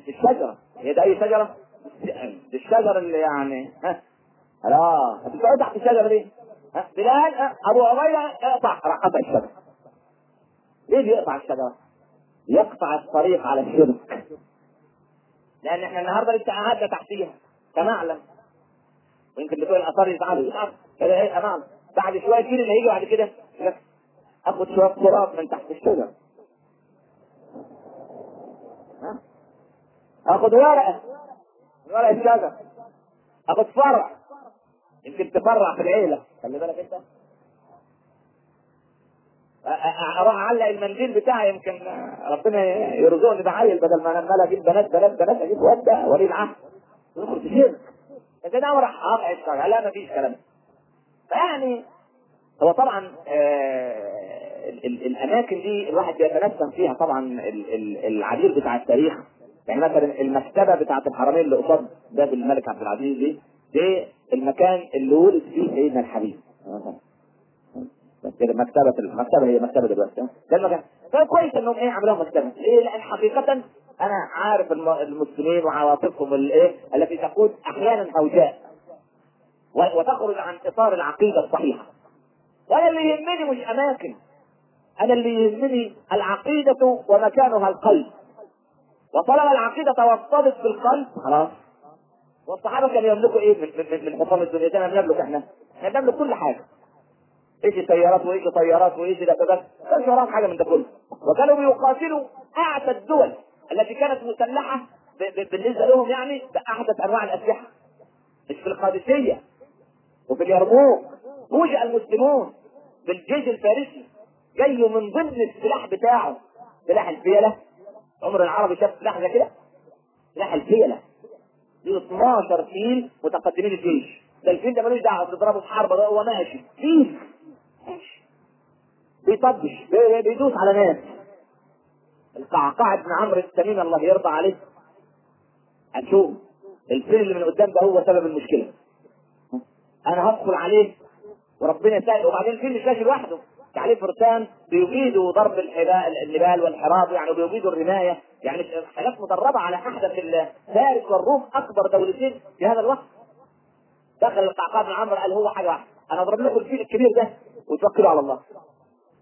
الشجرة. هي ده أي شجرة؟ دي الشجرة اللي يعني ها؟ لا. بتقعد تحت الشجرة دي. ها؟ بلال؟ أبو عبيدة اقطع راح قطع الشجرة. ليه بيقطع الشجرة؟ يقطع الطريق على الشرك لأن إحنا النهارده لسه قعدنا تحتيها كمعلم ويمكن بتوع الأثار يزعلوا. كده إيه امام بعد شوية الجيل اللي هيجي بعد كده. آخد شوية تراب من تحت الشجر ها؟ آخد ورقة. من ورق الشجر آخد فرع. يمكن تفرع في العيلة. خلي بالك انت. أروح أعلق المنديل بتاعي يمكن ربنا يرزقني بعيل بدل ما أنا أجيب بنات بنات بنات أجيب واد بقى ولي العهد في شرك انت ده راح اقطع الشجره لا مفيش كلام. فيعني هو طبعا آه ال ال الأماكن دي الواحد بيتنسم فيها طبعا ال ال العبير بتاع التاريخ. يعني مثلا المكتبة بتاعت الحرمين اللي قصاد باب الملك عبد العزيز دي دي المكان اللي ولد فيه سيدنا الحبيب. مكتبة المكتبة هي مكتبة دلوقتي. ده المكان. فكويس إنهم إيه عملوها مكتبة. ليه؟ لأن حقيقة أنا عارف المسلمين وعواطفهم الايه التي تكون أحيانا هوجاء. وتخرج عن إطار العقيدة الصحيحة. وأنا اللي يهمني مش أماكن. أنا اللي يهمني العقيدة ومكانها القلب. وطالما العقيدة توطدت في القلب خلاص. والصحابة كانوا يملكوا إيه؟ من من من حطام الدنيا. ده نملك إحنا. إحنا نملك كل حاجة. إيش سيارات وايش طيارات وايش دبابات كانش وراهم حاجة من ده كله. وكانوا بيقاتلوا اعتى الدول التي كانت مسلحة بالنسبة لهم يعني باحدث أنواع الأسلحة. مش في القادسية وفي اليرموك. فوجئ المسلمون بالجيش الفارسي. جاي من ضمن السلاح بتاعه. سلاح الفيلة. عمر العربي شاف سلاح زي كده. سلاح الفيلة. دي 12 فيل متقدمين الجيش. ده الفيل ده ملوش دعوة تضربه في حرب هو ماشي. فيل. بيطبش بيدوس على ناس. القعقاع بن عمرو التميمي الله يرضى عليه. هنشوف الفيل اللي من قدام ده هو سبب المشكلة. أنا هدخل عليه وربنا يسهل. وبعدين الفيل مش ماشي لوحده. عليه فرسان بيجيدوا ضرب الحبال النبال والحراب يعني بيجيدوا الرماية. يعني حاجات مدربة على أحدث فارس والروم أكبر دولتين في هذا الوقت. دخل القعقاع بن عمرو قال هو حاجة واحدة. أنا أضرب لكم الفيل الكبير ده وتوكلوا على الله.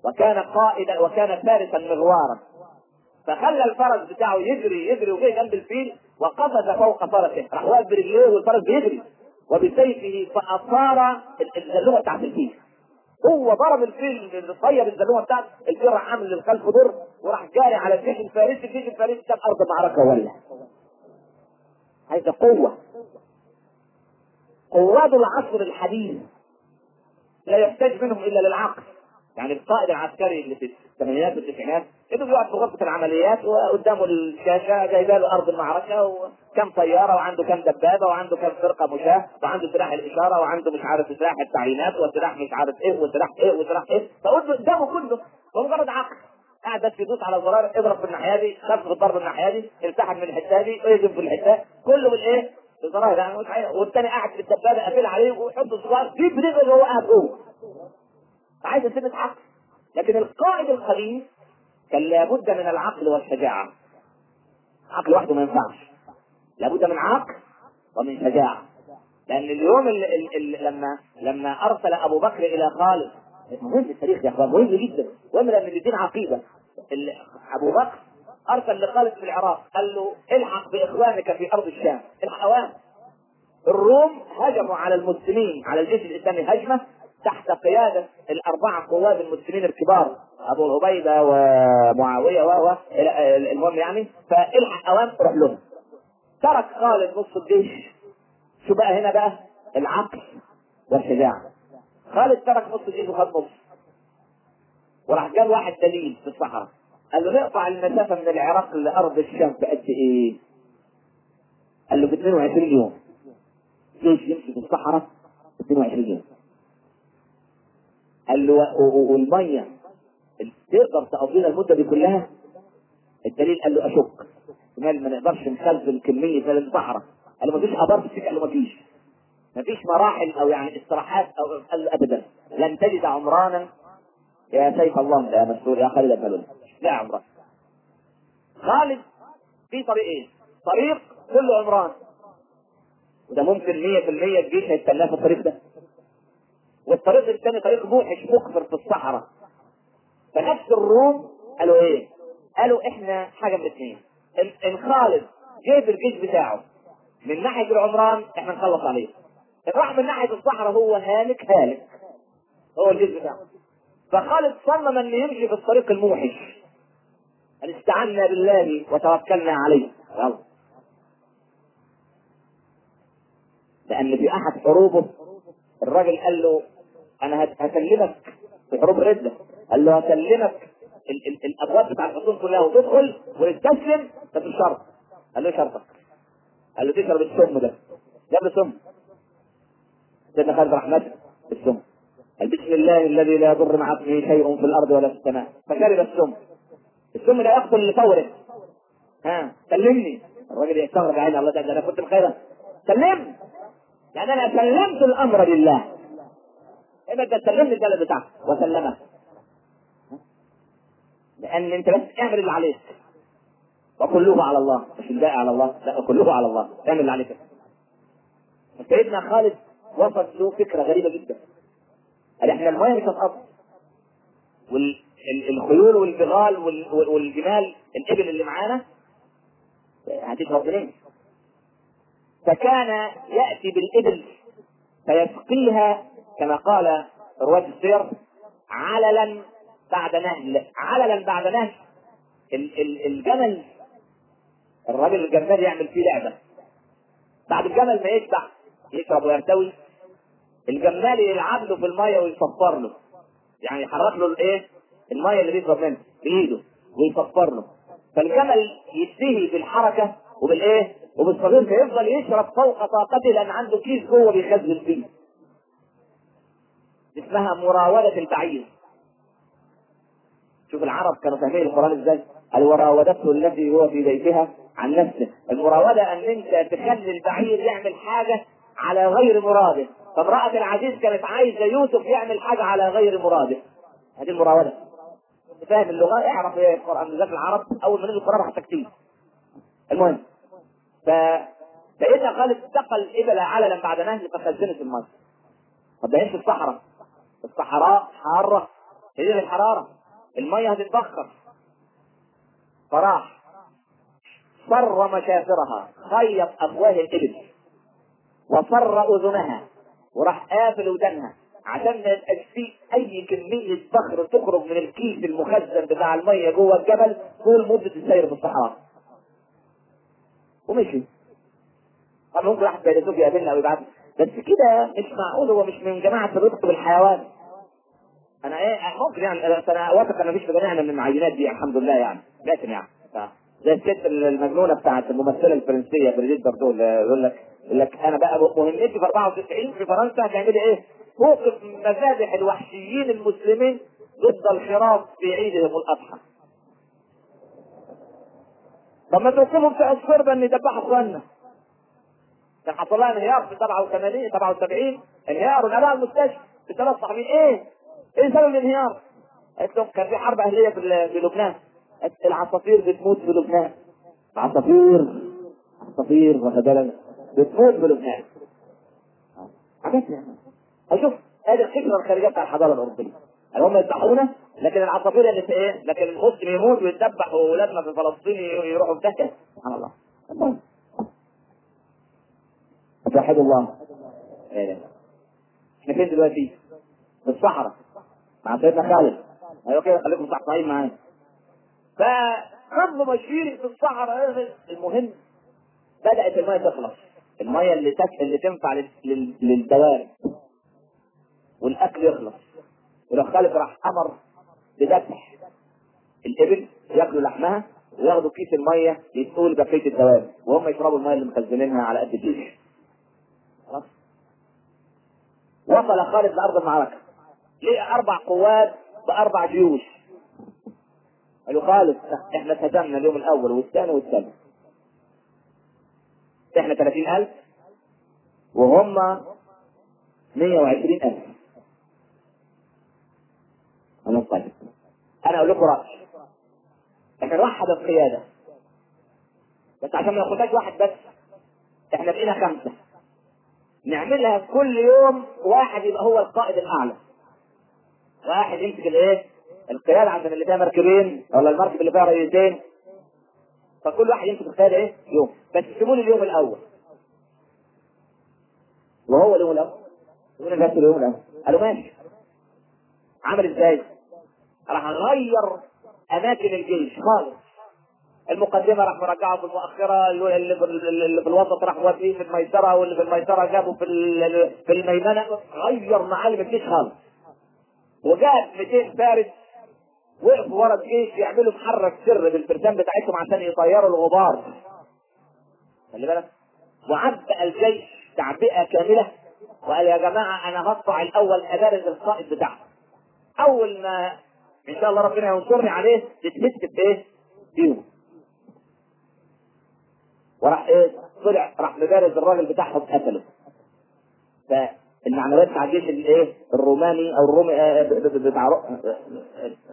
وكان قائدا وكان فارسا مغوارا. فخلى الفرس بتاعه يجري يجري وجاي جنب الفيل وقفز فوق فرسه. راح واقف برجليه والفرس بيجري. وبسيفه فاثار الزلومه بتاعت الفيل. هو ضرب الفيل طير الزلومه بتاعت الفيل راح عامل للخلف ضر وراح جاري على الجيش الفارسي الجيش الفارسي كان أرض المعركه ولا. عايزه قوة. قواد العصر الحديث لا يحتاج منهم إلا للعقل. يعني القائد العسكري اللي في الثمانينات والتسعينات يبقى بيقعد في غرفة العمليات وقدامه الشاشة جايبه له أرض المعركة وكم طيارة وعنده كم دبابة وعنده كم فرقة مشاة وعنده سلاح الإشارة وعنده مش عارف سلاح التعيينات وسلاح مش عارف إيه وسلاح إيه وسلاح إيه. فقدامه كله ومجرد عقل. قاعد بس يدوس على الزرار اضرب في الناحية دي خف الضرب من الناحية دي انسحب من الحتة دي اهجم في الحتة. كله بالايه؟ بالزرار يعني مش عارف. والتاني قاعد في الدبابة قافل عليه ويحط الزرار في بريد وهو قاعد جوه. عايز سنة عقل. لكن القائد الخبيث كان لابد من العقل والشجاعة. عقل لوحده ما ينفعش. لابد من عقل ومن شجاعة. لأن اليوم اللي اللي لما لما أرسل أبو بكر إلى خالد مهم التاريخ يا أخوان مهم جدا. مهم لأن الدين عقيدة. أبو بكر أرسل لخالد في العراق قال له الحق بإخوانك في أرض الشام. الحق اوان الروم هجموا على المسلمين على الجيش الإسلامي هجمة تحت قيادة الأربعة قواد المسلمين الكبار أبو العبيدة ومعاوية و المهم يعني فالحق أوان روح لهم. ترك خالد نص الجيش. شو بقى هنا بقى؟ العقل والشجاعه خالد ترك نص الجيش وخد نص وراح جاب واحد دليل في الصحراء. قال له نقطع المسافة من العراق لأرض الشام في قد إيه؟ قال له في 22 يوم. جيش يمشي في الصحراء 22 يوم. والمية. تقدر تقضينا المدة دي كلها. الدليل قال له أشك. قال ما نقدرش نخزن كمية زي الصحراء قال له مفيش ابار في السكة. قال له مفيش مفيش مراحل أو يعني استراحات أو قال له ابدا. لن تجد عمرانا. يا سيف الله يا مسؤول يا خالد بن لا عمران. خالد في طريقين طريق كله عمران. وده ممكن 100% الجيش في الطريق ده. والطريق الثاني طريق موحش مكفر في الصحراء. فنفس الروم قالوا إيه؟ قالوا إحنا حاجة من الاثنين. ان خالد جايب الجيش بتاعه من ناحية العمران إحنا نخلص عليه. إن راح من ناحية الصحراء هو هالك هالك. هو الجيش بتاعه. فخالد صمم ان يمشي في الطريق الموحش. ان استعنا بالله وتوكلنا عليه. يلا. لأن في احد حروبه الراجل قال له أنا هسلمك في حروب الرده قال له هسلمك ال- ال- الأبواب بتاع الحصون كلها وتدخل وتستسلم بس بشرط قال له إيه شرطك؟ قال له تشرب السم ده. جاب سم. سيدنا خالد رحمته السم قال بسم الله الذي لا يضر مع اسمه شيء في الأرض ولا في السماء. فشرب السم. السم ده يقتل لفورة. ها سلمني الراجل يستغرب عين الله ده أنا كنت بخيرا سلمني يعني أنا سلمت الأمر لله. إذا انت سلمني البلد بتاعك وسلمك. لأن أنت بس اعمل اللي عليك. وكله على الله. مش الباقي على الله. لا كله على الله. اعمل اللي عليك. سيدنا خالد وصل له فكرة غريبة جدا. قال إحنا الماية مش هتقطع. والخيول والبغال وال- والجمال الإبل اللي معانا هتشرب منين؟ فكان يأتي بالإبل فيسقيها كما قال رواه السير عللا بعد نهل. عللا بعد نهل. ال- ال- الجمل الراجل الجمال يعمل فيه لعبة. بعد الجمل ما يشبع يشرب ويرتوي. الجمال يلعب له في المية ويصفر له. يعني يحرك له الايه؟ المية اللي بيشرب منها بإيده ويصفر له. فالجمل يشتهي بالحركة وبالايه؟ وبالصغير فيفضل يشرب فوق طاقته لأن عنده كيس جوه بيخزن فيه. اسمها مراودة البعير شوف العرب كانوا فاهمين القرآن إزاي؟ قال وراودته التي هو في بيتها عن نفسه. المراودة أن أنت تخلي البعير يعمل حاجة على غير مراده. فامرأة العزيز كانت عايزة يوسف يعمل حاجة على غير مراده. هذه المراودة. فاهم اللغة؟ اعرف إيه القرآن بالذات العرب أول ما نزل القرآن حتى كتير المهم. ف سيدنا خالد سقى الإبل عللا بعد نهل فخزنت الماء طب ده في الصحراء. الصحراء حارة. شديد الحرارة. المية هتتبخر فراح. صر مشافرها خيط أفواه الإبل. وصر أذنها. وراح قافل ودنها. عشان ما يبقاش فيه أي كمية بخر تخرج من الكيس المخزن بتاع المية جوه الجبل طول مدة السير في الصحراء. ومشي. طب ممكن واحد فيلسوف يقابلنا أو يبعت بس كده مش معقول هو مش من جماعة الرفق بالحيوان أنا إيه ممكن يعني أنا واثق ان مفيش مجانيع من المعينات دي الحمد لله يعني لكن يعني ف- زي الست المجنونة بتاعت الممثلة الفرنسية بريجيت باردو اللي يقول لك يقول لك أنا بقى مهمتي في 94 في فرنسا هتعملي إيه؟ توقف مذابح الوحشيين المسلمين ضد الحراس في عيدهم الأضحى. طب ما توقفهم في الصربة إن يذبحوا أخواننا. كان حصل لها انهيار في 87 77 انهيار ونقلها المستشفى في ثلاث صحفيين إيه؟ إيه سبب الانهيار؟ قالت لهم كان في حرب أهلية في لبنان. العصافير بتموت في لبنان. عصافير عصافير واخد بالك؟ بتموت في لبنان. حاجات يعني؟ أشوف هذه الفكرة الخارجية بتاع الحضارة الأوروبية. يعني هم يذبحونا لكن العصافير اللي في إيه؟ لكن المسلم يموت ويتذبح واولادنا في فلسطين يروحوا في سبحان الله. توحد الله. إيه. إحنا فين دلوقتي؟ في الصحراء. مع سيدنا خالد. أيوه كده خليكم صحصحين معايا. فهم ماشيين في الصحراء. المهم بدأت الميه تخلص. الميه اللي تك... اللي تنفع. لل... للدواب والأكل يخلص. ولو خالد راح أمر بذبح الإبل ياكلوا لحمها وياخدوا كيس المية يسقوا لبقية الدواب وهم يشربوا المية اللي مخزنينها على قد الجيش خلاص وصل خالد لأرض المعركة. لقى أربع قوات باربع جيوش. قالوا خالد إحنا اتهزمنا اليوم الأول والثاني والثالث. إحنا 30000 وهم 120000 أنا طيب أنا أقول لكم رأي. إحنا نوحد القيادة. بس عشان ما ياخدهاش واحد بس. إحنا بقينا خمسة. نعملها كل يوم واحد يبقى هو القائد الأعلى. واحد يمسك الإيه؟ القيادة عشان اللي فيها مركبين ولا المركب اللي فيها رئيسين. فكل واحد يمسك القيادة إيه؟ يوم. بس سيبوا لي اليوم الأول. وهو اليوم الأول. يقول الناس اليوم الأول. قالوا ماشي. عمل إزاي؟ راح غير أماكن الجيش خالص. المقدمة راح مرجعه في المؤخرة اللي في, الوسط راح وديه في الميسرة واللي في الميسرة جابه في في الميمنة غير معالم الجيش خالص. وجاب 200 فارس وقفوا ورا الجيش يعملوا محرك سر بالفرسان بتاعتهم عشان يطيروا الغبار. خلي بالك. وعبأ الجيش تعبئة كاملة وقال يا جماعة أنا هطلع الأول أبارز القائد بتاعهم. أول ما إن شاء الله ربنا ينصرني عليه تتمسك بإيه؟ فيهم. وراح إيه؟ طلع راح مبارز الراجل بتاعهم قتله فالمعنويات بتاع الجيش الايه الروماني أو الرومي آه، ب- بتاع رو-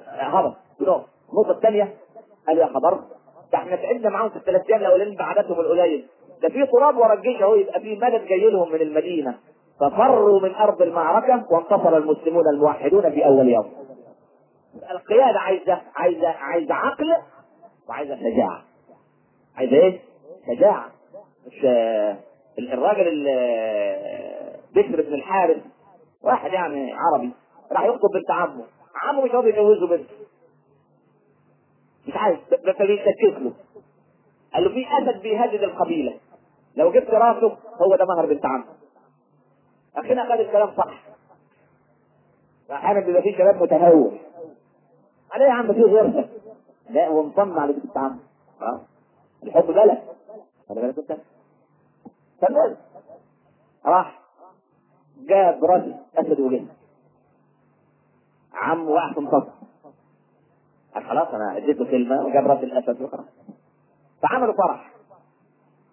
آه، آه،. النقطة الثانية قال يا خبر ده إحنا تعبنا معاهم في الثلاث أيام الاولانيين بعددهم القليل ده في تراب ورا الجيش أهو يبقى في مدد جاي لهم من المدينة ففروا من أرض المعركة وانتصر المسلمون الموحدون في أول يوم القيادة عايزة عايزة عايزة عقل وعايزة شجاعة عايزة إيه؟ شجاعه مش آه، الراجل ال- بشر بن الحارث واحد يعني عربي راح يخطب بنت عمه. عمه مش راضي يجوزه بنت مش عايز فبيشكك له. قال له في اسد بيهدد القبيلة؟ لو جبت رأسه هو ده مهر بنت عمه. اخينا خد الكلام صح. أحيانا بيبقى في شباب متهور عليه يا عم في غيرها لا هو مصمم على بنت عمه. آه. الحب بلد. بالك انت فالمهم راح جاب راس أسد وجه عم وقع في مصطفى قال خلاص أنا اديته كلمة وجاب راس الاسد وخلاص. فعملوا فرح.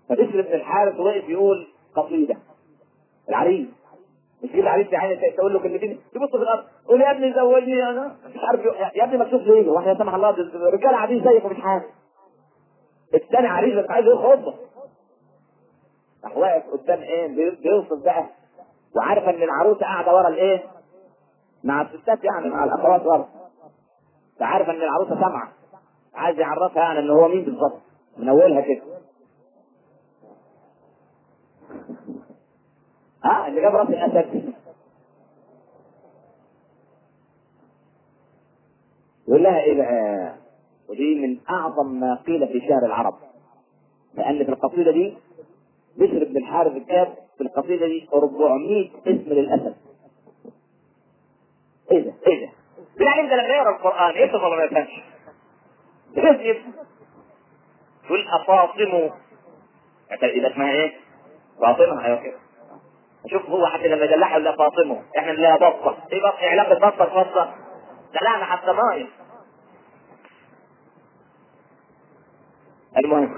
فبشر بن الحارث وقف يقول قصيدة. العريس. مش العريس يعني تقول له كلمتين. تبص في الأرض. قول يا ابني زوجني أنا. مش عارف يا- ابني مكتوب ليه وإحنا لا سمح الله ده الرجال قاعدين زيك ومش عارف. الثاني عريس بس عايز خطبه راح واقف قدام إيه بي- بيوصف بقى وعارف إن العروسة قاعدة ورا الإيه مع الستات يعني مع الأخوات ورا. فعارف إن العروسة سامعة عايز يعرفها يعني إن هو مين بالظبط. من أولها كده. ها اللي جاب راس الأسد يقول لها إيه بقى؟ ودي من أعظم ما قيل في شعر العرب. لأن في القصيدة دي بشر بن الحارث جاب في القصيدة دي 400 اسم للاسد إيه ده؟ إيه ده؟ يعني انت لما يقرا القرآن. إيه ولا ما يفهمش يكذب تقول افاطم يبقى اسمها إيه؟ فاطمة. أيوه. كده شوف هو حتى لما دلعها لها فاطمة إحنا لها بطة. إيه بطة؟ علاقه بطه بطه دلعنا حتى مايه المهم.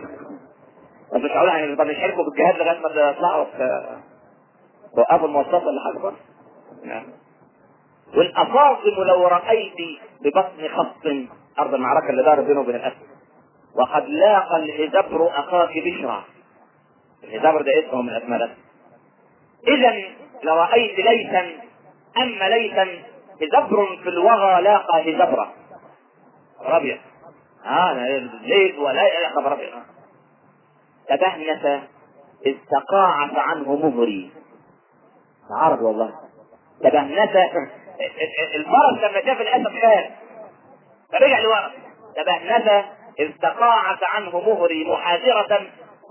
بس مش هقول يعني طب نشاركوا في الجهاد لغاية ما تطلعوا في توقفوا المواصلات ولا حاجة بس نعم. والافاطم لو رأيت ببطن خط أرض المعركة اللي دارت بينه وبين الأسد. وقد لاقى الهزبر أخاك بشرى. الهزبر ده اسمه من أسماء الأسد. اذا لرأيت ليثا أما ليثا هزبر في الوغى لاقى هزبرة ربيع آه زيد ولا يا خبر ربيع تبهنس إذ تقاعس عنه مهري عرض والله. تبهنس الفرس لما شاف الاسد خاف فرجع لورا. تبهنس إذ تقاعس عنه مهري محاذرة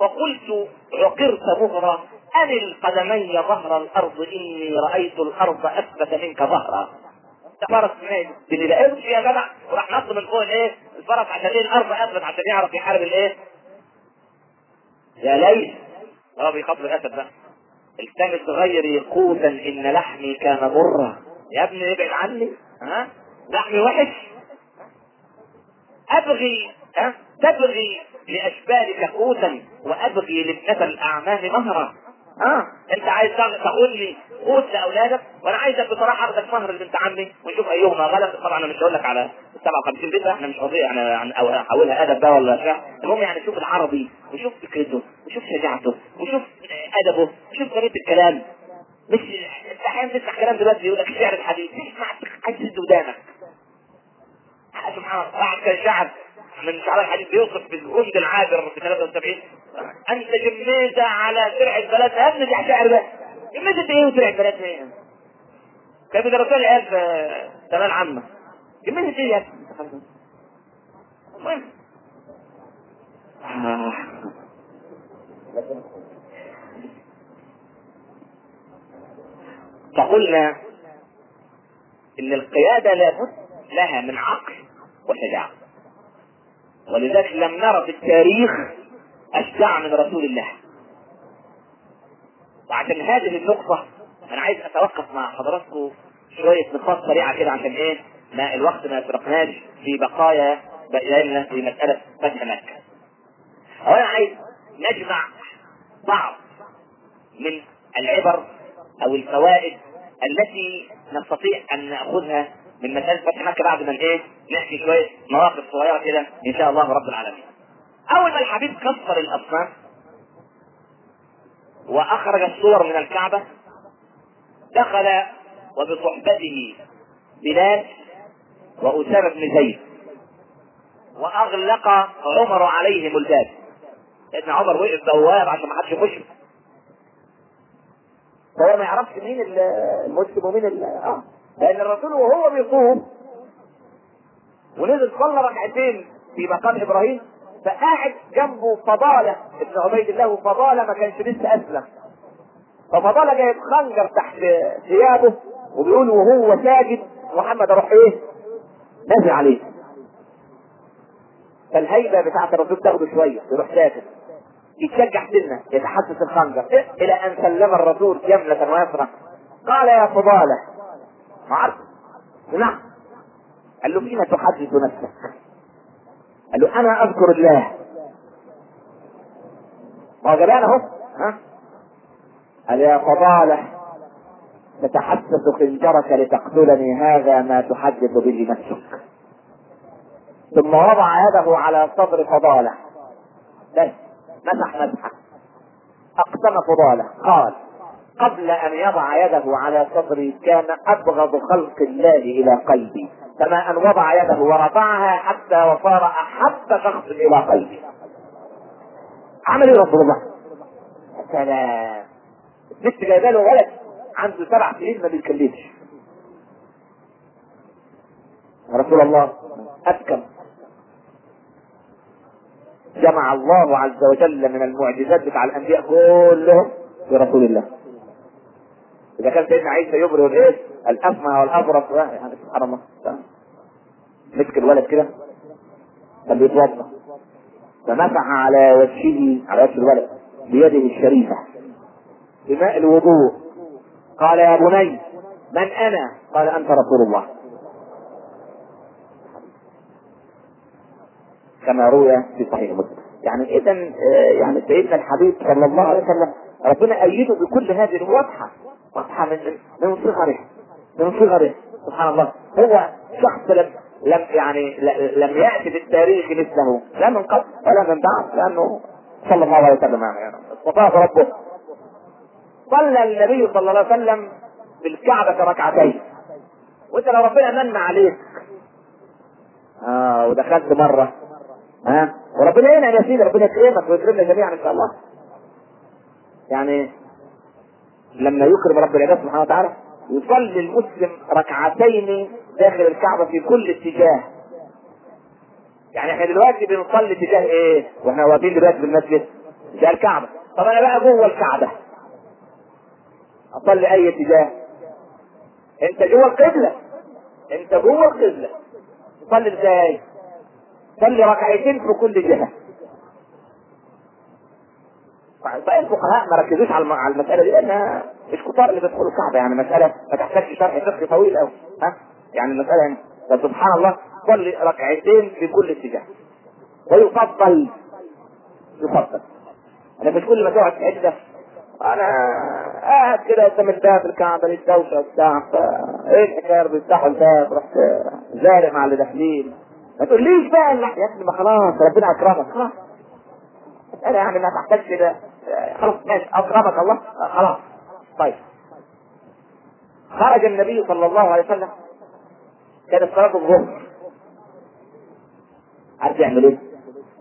فقلت عقرت مهرا أنل قدمي ظهر الأرض إني رأيت الأرض أثبت منك ظهرا. فرس اللي لقيته يا جدع وراح نط من فوق الإيه؟ الفرس عشان الأرض اثبت عشان يعرف يحارب الإيه؟ يا ليت هو بيخاف الأسد ده التمس غيري قوتا إن لحمي كان مرا يا ابني ابعد عني. ها؟ لحمي وحش. أبغي ها؟ تبغي لأشبالك قوتا وأبغي لابنة الاعمال مهرا. آه أنت عايز تقول لي قوت لأولادك؟ وأنا عايزك بصراحة اخدك مهر لبنت عمي ونشوف أيهما غلب طبعا أنا مش هقول لك على 57 بيت إحنا مش قضية إحنا عن أو هحولها أدب ده ولا شعر المهم يعني شوف العربي وشوف فكرته وشوف شجاعته وشوف أدبه وشوف طريقة الكلام. مش أحيانا تسمع كلام دلوقتي يقول لك الشعر الحديث تسمع عايز تسد ودانك. سبحان الله. بعد كان شعر من شعر الحديث بيوصف بالجند العابر في 73 أنت جميت على البلد يا ابني ده شعر ده. جميت إيه ودرع البلد إيه كان بيدرسوا لي الف ثمان عامه جميت إيه يا ابني؟ فقلنا إن القيادة لابد لها من عقل وشجاعه ولذلك لم نرى في التاريخ اشجع من رسول الله. وعشان هذه النقطة أنا عايز أتوقف مع حضراتكم شوية نقاط سريعة كده عشان إيه؟ ما الوقت ما يسرقناش في بقايا بقينا في مسألة فتح مكة. أولا عايز نجمع بعض من العبر أو الفوائد التي نستطيع أن نأخذها من مسألة فتح مكة بعد ما إيه نحكي شوية مواقف صغيرة كده إن شاء الله رب العالمين. أول ما الحبيب كسر الأصنام وأخرج الصور من الكعبة دخل وبصحبته بلال وأسامة بن زيد. وأغلق عمر عليهم الباب. لأن عمر وقف بواب عشان ما حدش يخش. فهو ما يعرفش مين المسلم ومين ال آه. لأن الرسول وهو بيقوم. ونزل صلى ركعتين في مقام إبراهيم فقاعد جنبه فضالة ابن عبيد الله وفضالة ما كانش لسه أسلم. ففضالة جايب خنجر تحت ثيابه وبيقول وهو ساجد. محمد أروح إيه؟ نازل عليه. فالهيبة بتاعت الرسول تاخده شوية يروح ساكت. يتشجع سنة يتحسس الخنجر؟ إلى أن سلم الرسول يمنة ويسرى قال يا فضالة ما عرف نعم قال له فيما تحدث نفسك؟ قال له أنا أذكر الله ما هو جبان أهو ها قال يا فضالة تتحسس خنجرك لتقتلني هذا ما تحدث به نفسك. ثم وضع يده على صدر فضالة. بس مسح مسحة. أقسم فضالة. قال قبل أن يضع يده على صدري كان أبغض خلق الله إلى قلبي. كما أن وضع يده ورفعها حتى وصار أحب شخص إلى قلبي. عمل إيه رسول الله؟ سلام لسه جايبه له ولد. عنده سبع سنين ما بيتكلمش. رسول الله أبكم جمع الله عز وجل من المعجزات بتاع الأنبياء كلهم برسول الله. إذا كان سيدنا عيسى يبرئ الإيه؟ الأسمى والأبرص. يعني سبحان الله. مسك الولد كده كان بيتوضا فمسح على وجهه على وجه الولد بيده الشريفة. بماء الوضوء. قال يا بني من أنا؟ قال أنت رسول الله. كما روي في صحيح مسلم. يعني اذا يعني سيدنا الحبيب صلى الله عليه وسلم ربنا أيده بكل هذه الواضحة. واضحة من من صغره من صغره سبحان الله. هو شخص لم لم يعني لم يأتي في التاريخ مثله لا من قبل ولا من بعد لأنه صلى الله عليه وسلم. يعني اصطفاه ربه. صلى النبي صلى الله عليه وسلم بالكعبة ركعتين. وانت لو ربنا من عليك. آه ودخلت مرة. ها؟ وربنا ينعم يا سيدي ربنا يكرمك ويكرمنا جميعا إن شاء الله. يعني لما يكرم رب العباد سبحانه وتعالى يصلي المسلم ركعتين داخل الكعبة في كل اتجاه. يعني إحنا دلوقتي بنصلي اتجاه إيه؟ وإحنا واقفين دلوقتي في المسجد اتجاه الكعبة. طب أنا بقى جوه الكعبة. اصلي اي اتجاه. أنت جوه القبلة. أنت جوه القبلة. تصلي إزاي؟ صلي ركعتين في كل جهة. باقي الفقهاء ما ركزوش على الم- على المسألة دي لأنها مش كتار اللي بيدخلوا الكعبة يعني مسألة ما تحتاجش شرح فقهي طويل قوي ها؟ يعني المسألة يعني فسبحان الله صلي ركعتين في كل اتجاه. ويفضل. يفضل. أنا مش كل ما تقعد حتة أنا قاعد كده قدام الباب الكعبة للدوشه وبتاع إيه الحكاية بيفتحوا الباب؟ رحت زارق مع اللي داخلين. ما تقوليش بقى لا يا ابني ما خلاص ربنا أكرمك. خلاص. أنا يعني ما تحتاجش كده. خلاص ماشي. أكرمك الله. خلاص. طيب. خرج النبي صلى الله عليه وسلم. كانت صلاه الظهر. عارف يعمل إيه؟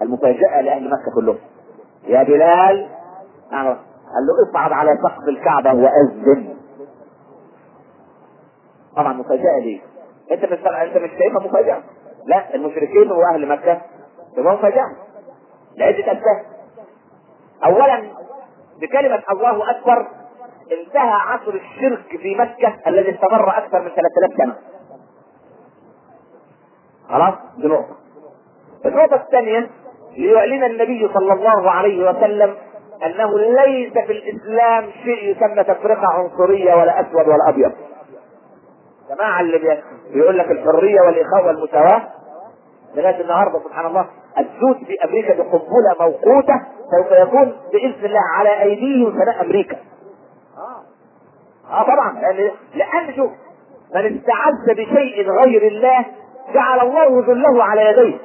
المفاجأة لأهل مكة كلهم. يا بلال نعم. قال له اصعد على سقف الكعبة وأذن. طبعا مفاجأة ليه؟ أنت مش أنت مش شايفها مفاجأة. لا المشركين وأهل مكة يبقى مفاجأة. لعدة أسباب. اولا بكلمة الله أكبر انتهى عصر الشرك في مكة الذي استمر أكثر من 3000 سنة. خلاص؟ دي نقطة. النقطة الثانية ليعلن النبي صلى الله عليه وسلم أنه ليس في الإسلام شيء يسمى تفرقة عنصرية ولا أسود ولا أبيض جماعة اللي بي- بيقول لك الحرية والإخاء والمساواة لغايه النهارده سبحان الله الجود في أمريكا بقنبله موقوتة سوف يكون بإذن الله على أيديهم ثناء أمريكا. آه آه طبعا لأن لأن شوف من استعز بشيء غير الله جعل الله ذله على يديه.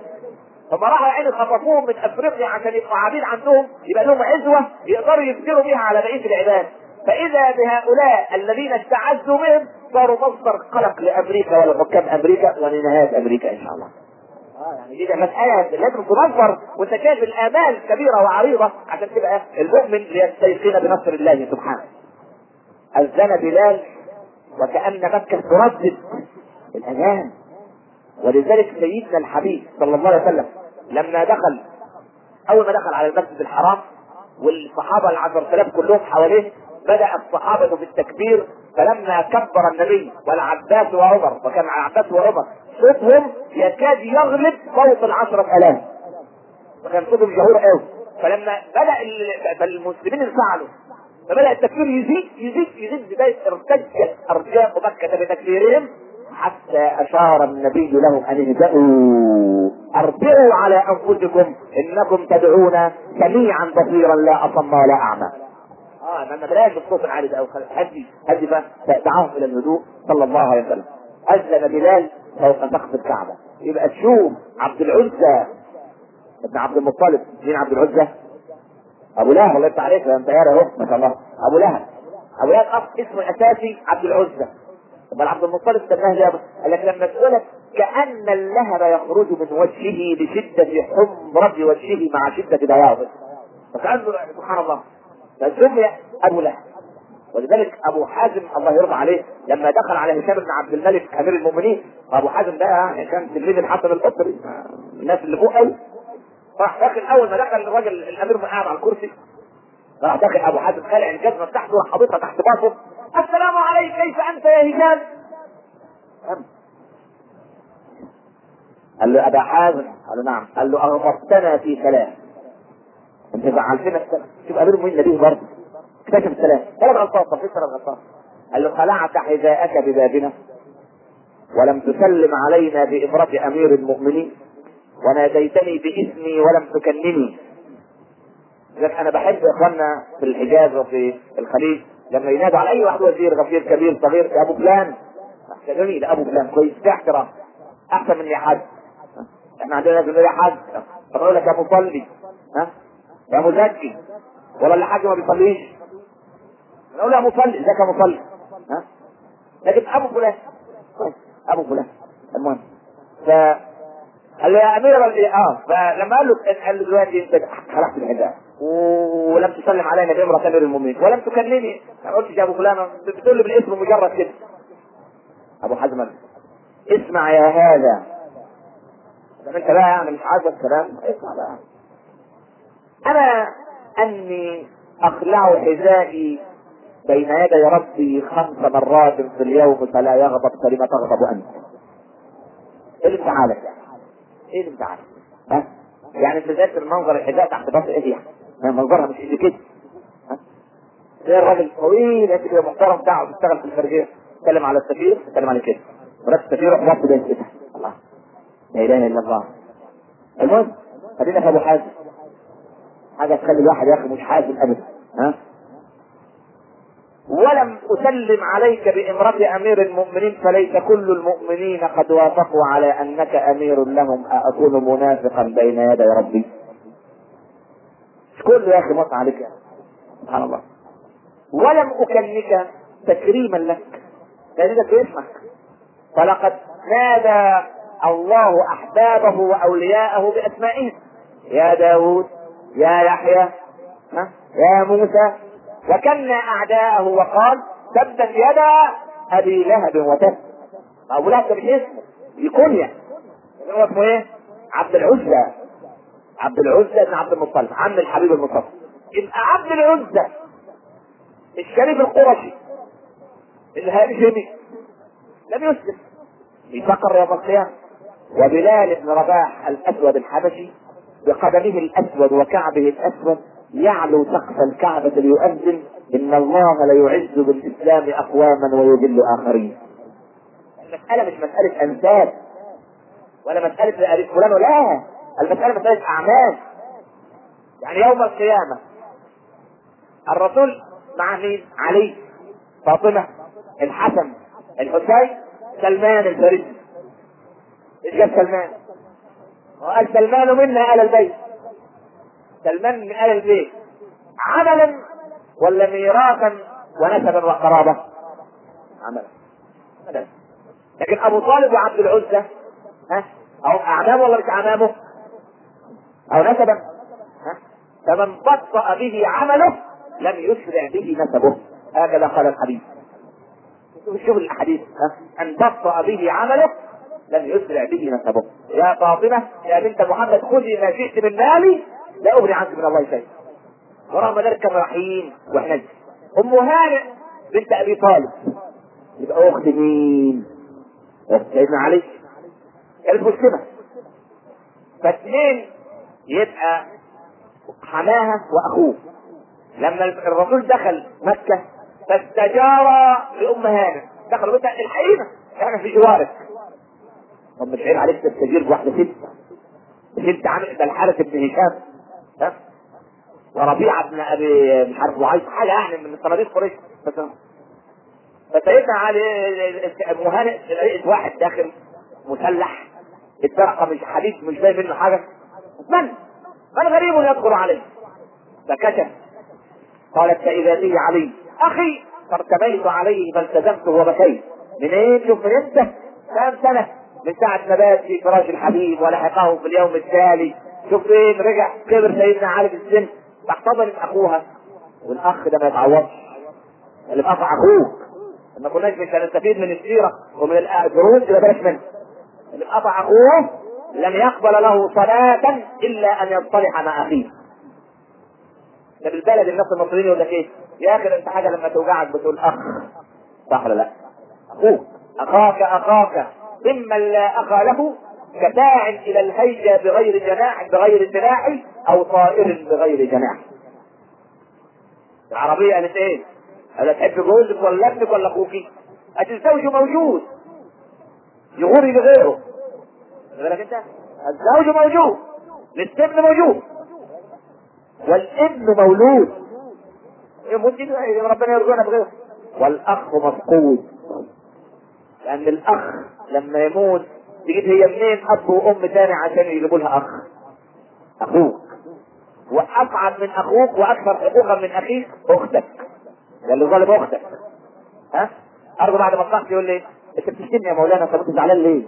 فما راحوا يا عيني خطفوهم من أفريقيا عشان يبقوا عبيد عندهم يبقى لهم عزوة يقدروا يفتروا بها على بقيه العباد. فإذا بهؤلاء الذين استعزوا بهم صاروا مصدر قلق لأمريكا ولحكام أمريكا ولنهاية أمريكا إن شاء الله. آه يعني دي مسألة لازم تنظر وأنت شايف الآمال كبيرة وعريضة عشان تبقى المؤمن ليستيقن بنصر الله سبحانه. أذن بلال وكأن مكة تردد الأذان ولذلك سيدنا الحبيب صلى الله عليه وسلم لما دخل أول ما دخل على المسجد الحرام والصحابة العشر آلاف كلهم حواليه بدأ الصحابة في التكبير فلما كبر النبي والعباس وعمر وكان العباس وعمر صوتهم يكاد يغلب صوت العشرة آلاف وكان صوتهم جهور قوي. فلما بدأ ال- فالمسلمين انفعلوا. فبدأ التكبير يزيد يزيد يزيد بداية ارتجت أرجاء مكة بتكبيرهم حتى أشار النبي لهم أن اهدأوا أرجعوا على أنفسكم إنكم تدعون سميعا بصيرا لا أصم ولا أعمى. آه لما بلاش الصوت العالي ده هدي هدي بقى. دعاهم إلى الهدوء صلى الله عليه وسلم. أذن بلال فوق سقف الكعبة. يبقى تشوف عبد العزى ابن عبد المطلب. مين عبد العزى؟ أبو لهب. الله يفتح عليك. أنت يا اهو ما شاء الله. أبو لهب. أبو لهب اسمه الأساسي عبد العزى بل عبد المطلب سماه لهب قال لك لما تقولك كأن اللهب يخرج من وجهه لشده حمرة وجهه مع شدة بياضه فكانه سبحان الله. فسمي أبو لهب. ولذلك أبو حازم الله يرضى عليه لما دخل على هشام بن عبد الملك أمير المؤمنين ابو حازم ده كان تلميذ الحسن القطري الناس اللي فوق قوي. راح داخل أول ما دخل الراجل الأمير قاعد على الكرسي. راح داخل أبو حازم خلع الجزمة بتاعته وراح حاططها تحت باطه السلام عليك كيف أنت يا هشام؟ قال له أبا حازم؟ قال له نعم. قال له اغضبتنا في ثلاث أنت زعلتنا شوف أمير المؤمنين نبيه برضه. اكتشف الثلاث ثلاث غلطات طب في ثلاث غلطات قال له خلعت حذاءك ببابنا ولم تسلم علينا بإمرة أمير المؤمنين. وناديتني باسمي ولم تكلمني. لذلك أنا بحب إخواننا في الحجاز وفي الخليج لما ينادوا على أي واحد وزير غفير كبير صغير يا أبو فلان. جميل أبو فلان كويس ده احترام. أحسن من يا حاج إحنا عندنا بيقولوا يا حاج طب لك يا مصلي. ها؟ يا مزكي. ولا اللي حاج ما بيصليش. نقول يا مصلي إزيك يا مصلي؟ ها؟ لكن أبو فلان. طيب أبو فلان. المهم. ف قال له يا أمير آه فلما قال له قال له دلوقتي أنت خلعت الحجاب ولم تسلم علينا بامرأة أمير المؤمنين. ولم تكلمني. ما قلتش يا ابو فلان بتقول لي بالاسم مجرد كده. أبو حزم اسمع يا هذا. طب أنت بقى يعني مش عاجبك الكلام. اسمع بقى. أنا أني أخلع حذائي بين يدي ربي خمس مرات في اليوم فلا يغضب كلمة تغضب أنت. إيه اللي انت يعني إيه اللي انت يعني انت ذات المنظر الحذاء تحت باص إيه؟ يعني منظرها مش قد كده. ها؟ زي الراجل طويل قد كده محترم بتاعه بيشتغل في الخارجيه يتكلم على السفير يتكلم على كده. مرات السفير ربط ده كده. الله. لا إله إلا الله. المهم خلينا في أبو حازم. حاجة تخلي الواحد يا أخي مش حازم ابدا. ها؟ ولم أسلم عليك بإمرة أمير المؤمنين فليس كل المؤمنين قد وافقوا على أنك أمير لهم. أكون منافقا بين يدي ربي. مش كله يا أخي مص عليك سبحان الله. ولم أكلمك تكريما لك. لأن ده باسمك فلقد نادى الله أحبابه وأولياءه باسمائهم يا داود يا يحيى؟ يا موسى. وكنا أعداءه وقال تبت يدا أبي لهب وتب. ابو لهب ده مش اسمه دي كنيه هو اسمه إيه؟ عبد العزى. عبد العزى بن عبد المطلب عم الحبيب المصطفى يبقى عبد العزى الشريف القرشي الهاشمي لم يسلم. يفكر يوم القيامة. وبلال بن رباح الأسود الحبشي بقدمه الأسود وكعبه الأسود يعلو سقف الكعبة ليؤذن إن الله ليعز بالإسلام أقواما ويذل آخرين. المسألة مش مسألة أنساب ولا مسألة فلان لا. المسألة مسألة أعمال. يعني يوم القيامة الرسول مع مين؟ علي فاطمة الحسن الحسين سلمان الفارسي. إيش قال سلمان؟ وقال سلمان منا آل البيت. سلمان من آل البيت عملا ولا ميراثا ونسبا وقرابة عملا. لكن أبو طالب وعبد العزة ها أو أعمامه ولا مش أعمامه أو نسبا فمن بطأ به عمله لم يسرع به نسبه. هكذا قال الحديث. شوف الحديث أن بطأ به عمله لم يسرع به نسبه. يا فاطمة يا بنت محمد خذي ما شئت من مالي لا أغني عنك من الله شيء ورغم ذلك رحيم وحنين. أم هانئ بنت أبي طالب. يبقى أخت مين؟ أخت سيدنا علي. كانت مسلمه فاثنين يبقى حماها وأخوه. لما الرسول دخل مكة فاستجار لأم هانئ دخلوا بيتها الحقيقة إحنا في جوارك طب مش عيب عليك تستجير بواحده ست. ست عامل ده الحارث بن هشام. ها؟ وربيعة بن أبي مش عارف وعيط حاجة يعني من صناديق قريش. فسيدنا علي ابو هانئ لقيت واحد داخل مسلح. اتسرق مش حديد مش باين منه حاجة. من؟ من غريب يدخل عليه فكشف قالت فاذا لي علي. أخي فارتميت عليه فالتزمته وبكيت. منين؟ شوف من إمتى؟ كام سنة؟ من ساعة ما بات في فراش الحبيب ولحقه في اليوم التالي. شوف فين؟ رجع. كبر سيدنا علي في السن. فاحتضنت أخوها. والأخ ده ما يتعوضش. اللي قطع أخوك. ما كناش مش هنستفيد من السيرة. ومن الدروس يبقى بلاش منه اللي قطع أخوه لن يقبل له صلاة إلا أن يصطلح مع أخيه ده بالبلد الناس المصريين يقول لك إيه؟ يا أخي أنت حاجة لما توجعك بتقول أخ صح ولا لا؟ أخوك أخاك أخاك ممن لا اخا له كساع إلى الهيجة بغير جناح بغير جناح أو طائر بغير جناح العربية قالت إيه؟ قالت تحب جوزك ولا ابنك ولا اخوكي؟ قالت الزوج موجود يغوري بغيره بالك انت؟ الزوج موجود. الابن موجود. والابن مولود. ربنا يرزقنا بغيره والأخ مفقود. لأن الأخ لما يموت تجيب هي منين؟ أب وأم تاني عشان يجيبوا لها أخ. أخوك. وأصعب من أخوك وأكثر حقوقا من أخيك أختك. اللي ظالم أختك. ها؟ ارجو بعد ما طلعت يقول لي أنت بتشتمني يا مولانا أنت زعلان ليه؟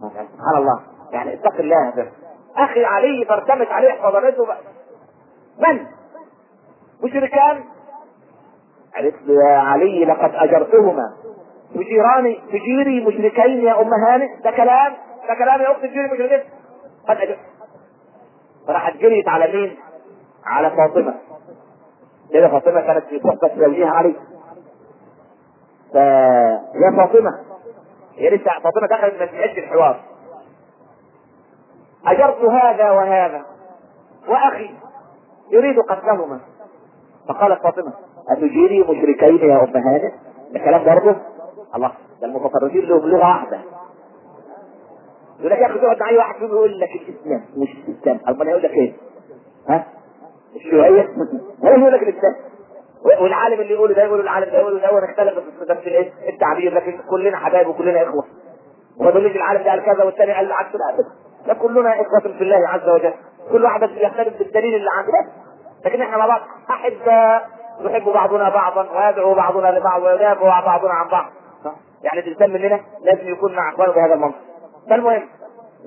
سبحان الله يعني اتق الله ده. أخي علي فارتمت عليه بقى. من؟ مشركان قالت له يا علي لقد أجرتهما تجيراني تجيري مشركين يا أم هانئ ده كلام ده كلام يا أخت تجيري مشركين قد اجرت فراحت جريت على مين؟ على فاطمة كده فاطمة كانت في صحبه زوجها علي ف يا فاطمة هي لسه فاطمة دخلت من عد الحوار. أجرت هذا وهذا. وأخي يريد قتلهما. فقالت فاطمة أتجيري مشركين يا أم هانئ؟ ده كلام برضه. الله ده المتطرفين لهم لغة واحدة. يقول لك يا أخي تقعد مع اي واحد فيهم يقول لك الإسلام؟ مش الإسلام. أمال يقول لك إيه؟ ها؟ الشيوعيه ولا يقول لك الإسلام. والعالم اللي يقوله ده يقول العالم ده يقول ده ونختلف في الايه؟ التعبير. لكن كلنا حبايب وكلنا إخوة. وما تقوليش العالم ده قال كذا والثاني قال العكس لا ده كلنا إخوة في الله عز وجل. كل واحد يختلف بالدليل اللي عنده لكن إحنا مع بعض احباء يحب بعضنا بعضا ويدعو بعضنا لبعض ويدافع بعضنا عن بعض. يعني الانسان مننا لازم يكون مع اخوانه بهذا المنطق. فالمهم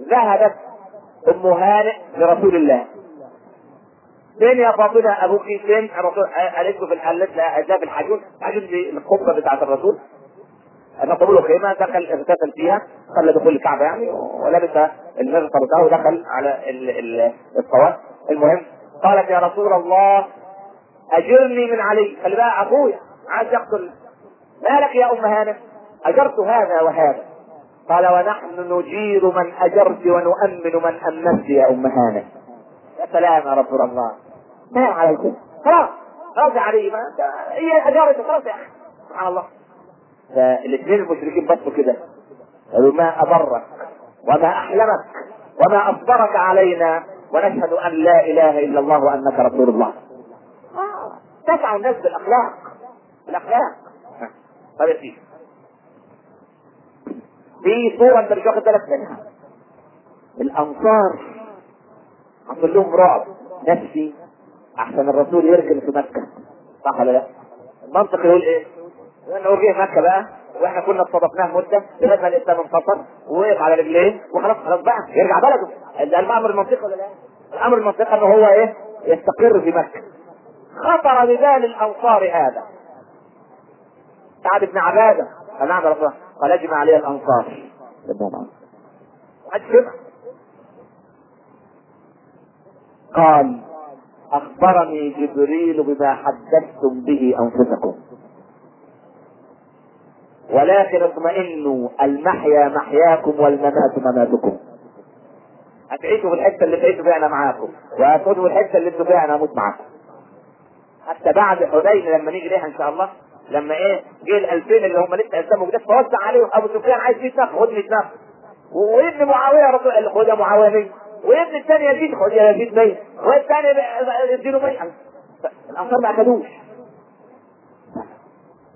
ذهبت أم هانئ لرسول الله. فين يا فاطمة؟ أبوك فين؟ الرسول قالت له في الحلت لا في الحجون. الحجون دي القبه بتاعت الرسول. نصبوا له خيمة دخل اغتسل فيها قبل دخول الكعبة يعني ولبس المغفر بتاعه ودخل على ال- ال- الطواف المهم قالت يا رسول الله أجرني من علي. خلي بقى اخويا عايز يقتل. مالك يا أم هانئ أجرت هذا وهذا. قال ونحن نجير من أجرت ونؤمن من أمنت يا أم هانئ يا سلام يا رسول الله. ما عليكم خلاص. خلاص يا علي ما أنت- هي اجارته خلاص يا أخي. سبحان الله. فالاثنين المشركين بصوا كده. قالوا ما أضرك وما أحلمك وما أصبرك علينا ونشهد أن لا إله إلا الله وأنك رسول الله. آه، تسعى الناس بالأخلاق. بالأخلاق. طيب سيدي. في صورة أنت مش واخد بالك منها. الأنصار حصل لهم رعب نفسي. أحسن الرسول يركن في مكة صح ولا لا؟ المنطق يقول إيه؟ يقول إنه جه مكة بقى وإحنا كنا استضفناه مدة لغاية ما الاسلام انتصر ووقف على رجليه وخلاص خلاص بقى يرجع بلده ده الأمر المنطقي ولا لا؟ الأمر المنطقي إنه هو إيه؟ يستقر في مكة خطر ببال الأنصار هذا سعد بن عبادة قال نعم رسول قال أجمع علي الأنصار قال أخبرني جبريل بما حدثتم به أنفسكم. ولكن اطمئنوا المحيا محياكم والممات مماتكم. هتعيشوا في الحتة اللي تعيشوا فيها أنا معاكم وهتقعدوا في الحتة اللي أنتوا فيها أنا أموت معاكم. حتى بعد حنين لما نيجي ليها إن شاء الله لما إيه جه ال 2000 اللي هم لسه اسلموا جداد فوزع عليهم أبو سفيان عايز 100 نفر خد 100 نفر وابن معاوية الله خد يا معاوية 100 وابن الثاني يزيد خد يا يزيد 100 والثاني يديله 100 الأنصار ما اكلوش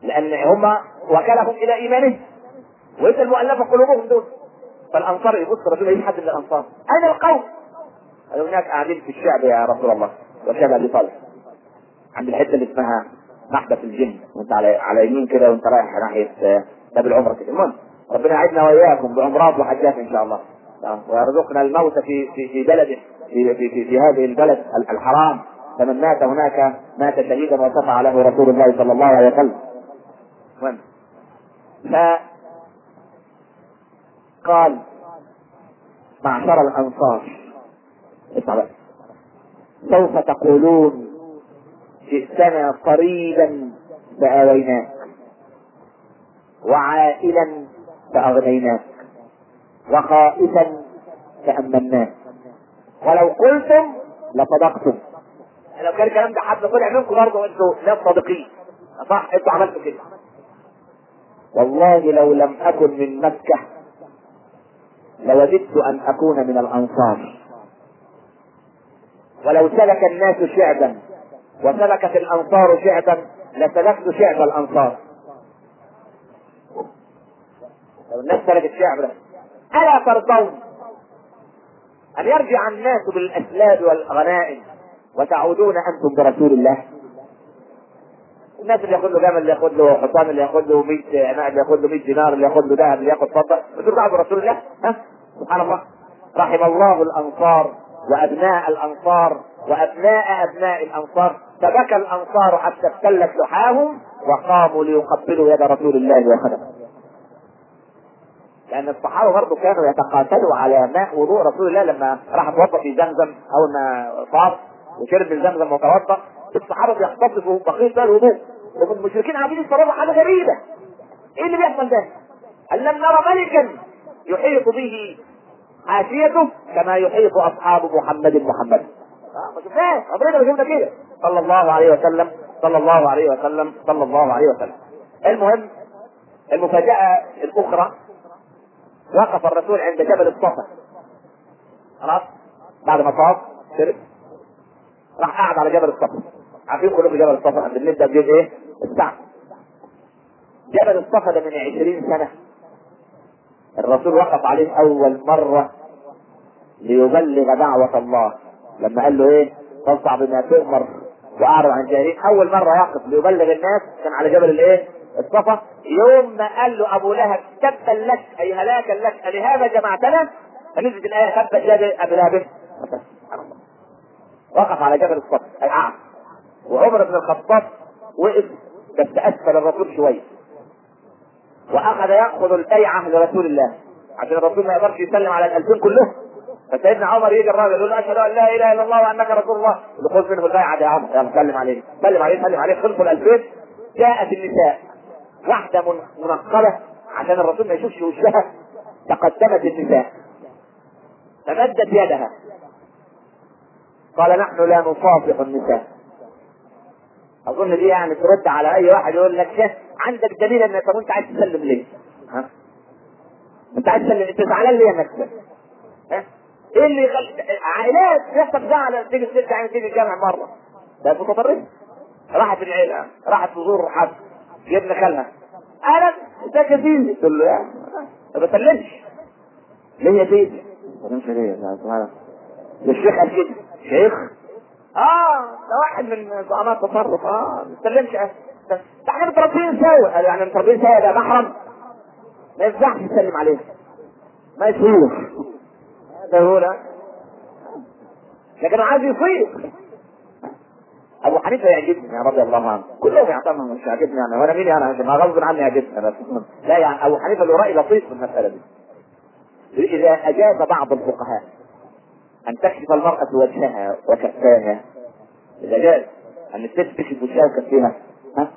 لأن هم وكلهم إلى إيمانهم. وانت المؤلفة قلوبهم دول. فالأنصار يبص رسول الله حد من الانصار اين القوم؟ قالوا هناك قاعدين في الشعب يا رسول الله. وشعب أبي طالب. عند الحتة اللي اسمها محبس الجن. وانت على على يمين كده وانت رايح ناحية آه، باب العمرة. كده المهم ربنا يعيدنا وإياكم بعمرات وحجات إن شاء الله. ويرزقنا الموت في في في بلده في في في, في هذه البلد ال- الحرام. فمن مات هناك مات شهيدا وشفع له رسول الله صلى الله عليه وسلم. المهم ف قال معشر الأنصار سوف تقولون جئتنا قريبا فآويناك وعائلا فأغنيناك. وخائفا فأمناك ولو قلتم لصدقتم. لو كان الكلام ده حد طلع منكم برضه أنتوا ناس صادقين. صح أنتوا عملتوا كده. والله لو لم أكن من مكة لوددت أن أكون من الأنصار. ولو سلك الناس شعبا وسلكت الأنصار شعبا لسلكت شعب الأنصار. لو الناس سلكت شعب ألا ترضون؟ أن يرجع الناس بالأسلاب والغنائم وتعودون أنتم برسول الله. الناس اللي ياخد له جمل اللي ياخد له حصان اللي ياخد له 100 عناء اللي ياخد له 100 دينار اللي ياخد له ذهب اللي ياخد فضة بتقول بعد رسول الله. ها؟ سبحان الله. رحم الله الأنصار وأبناء الأنصار وأبناء أبناء الأنصار. فبكى الأنصار حتى ابتلت لحاهم وقاموا ليقبلوا يد رسول الله وخدمه. لأن الصحابة برضه كانوا يتقاتلوا على ماء وضوء رسول الله لما راح اتوضا في زمزم أول ما طاف وشرب من زمزم وتوضأ. الصحابة بيختصفوا بقية بقى الوضوء. والمشركين عاملين يتصرفوا حاجة غريبة. إيه اللي بيحصل ده؟ قال لم نرى ملكا يحيط به حاشيته كما يحيط أصحاب محمد محمد. آه، ما شفناش. ما كده. صلى الله عليه وسلم. صلى الله عليه وسلم. صلى الله عليه وسلم. المهم المفاجأة الأخرى وقف الرسول عند جبل الصفا. خلاص؟ بعد ما طاف شرب راح قاعد على جبل الصفا. عارفين كلكم جبل الصفا؟ نبدا بجيب إيه؟ الساعة جبل الصفا ده من عشرين سنة. الرسول وقف عليه أول مرة ليبلغ دعوة الله. لما قال له إيه؟ فاصدع بما تؤمر وأعرض عن جاهلين أول مرة يقف ليبلغ الناس كان على جبل الإيه؟ الصفا يوم ما قال له أبو لهب تبا لك أي هلاكا لك لهذا جمعتنا فنزلت الآية تبت يد أبي لهب. وقف على جبل الصفا أي قعد وعمر بن الخطاب وقف بس أسفل الرسول شوية وأخذ يأخذ البيعه لرسول الله. عشان الرسول ما يقدرش يسلم على الالفين كلهم فسيدنا عمر يجي الراجل يقول له أشهد أن لا إله إلا الله وأنك رسول الله. يقول خذ منه البيعة يا عمر. يلا سلم عليه. سلم عليه سلم عليه. خلصوا الالفين جاءت النساء. واحدة من- منقبة عشان الرسول ما يشوفش وشها تقدمت النساء فمدت يدها قال نحن لا نصافح النساء أظن دي يعني ترد على أي واحد يقول لك "شاه، عندك دليل إن أنت عايز تسلم ليه؟ ها؟ أنت عايز تسلم أنت زعلان ليه انك تسلم؟ ها؟ إيه اللي يخل... عائلات يحصل زعل تيجي الست يعني تيجي الجامع مرة ده متطرف راحت العيلة راحت تزور حد جبنا خالها أنا يا سيدي تقول له يا ما بسلمش ليه يا سيدي؟ ما بسلمش ليه يا سبحان الشيخ قال كده. شيخ؟ آه ده واحد من زعماء التصرف. آه ما بسلمش ده ده إحنا متربيين سوا. قال يعني متربيين سوا ده محرم. ما ينفعش يسلم عليه. ما يصير هذا هو لا لكن عايز يصير. أبو حنيفة يعجبني يا رضي الله عنه. كلهم يعتبروا مش يعجبني يعني وأنا مين يعني عشان غصب عني يعجبني أنا لا يعني أبو حنيفة له رأي لطيف في المسألة دي. إذا أجاز بعض الفقهاء أن تكشف المرأة وجهها وكفاها إذا جاز أن الست تكشف وجهها وكفاها ها؟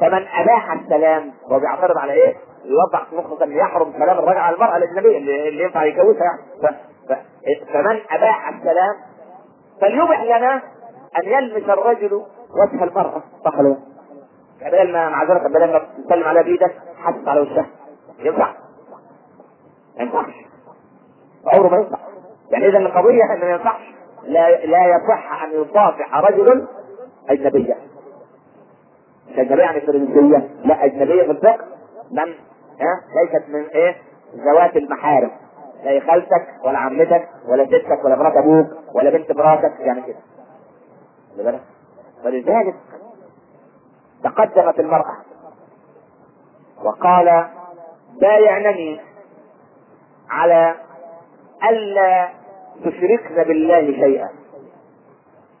فمن أباح السلام هو بيعترض على إيه؟ يوضح في مخه أن يحرم كلام الرجل على المرأة الأجنبية اللي, ينفع يتجوزها يعني. فمن أباح السلام فليبح لنا أن يلمس الرجل وجه المرأة. صح ولا لا؟ يعني بدل ما معذره بدل ما تسلم عليها بايدك حاسس على وشها ينفع؟ ما ينفعش عمره ما ينفع. يعني اذا القضية انه ما ينفعش. لا لا يصح أن يصافح رجل أجنبية. مش اجنبيه يعني فرنسيه لا أجنبية في الفقه. من؟ ها؟ ليست من إيه؟ ذوات المحارم. لا خالتك ولا عمتك ولا ستك ولا مرات أبوك ولا بنت مراتك يعني كده. ولذلك تقدمت المرأة وقال بايعنني على ألا تشركن بالله شيئا.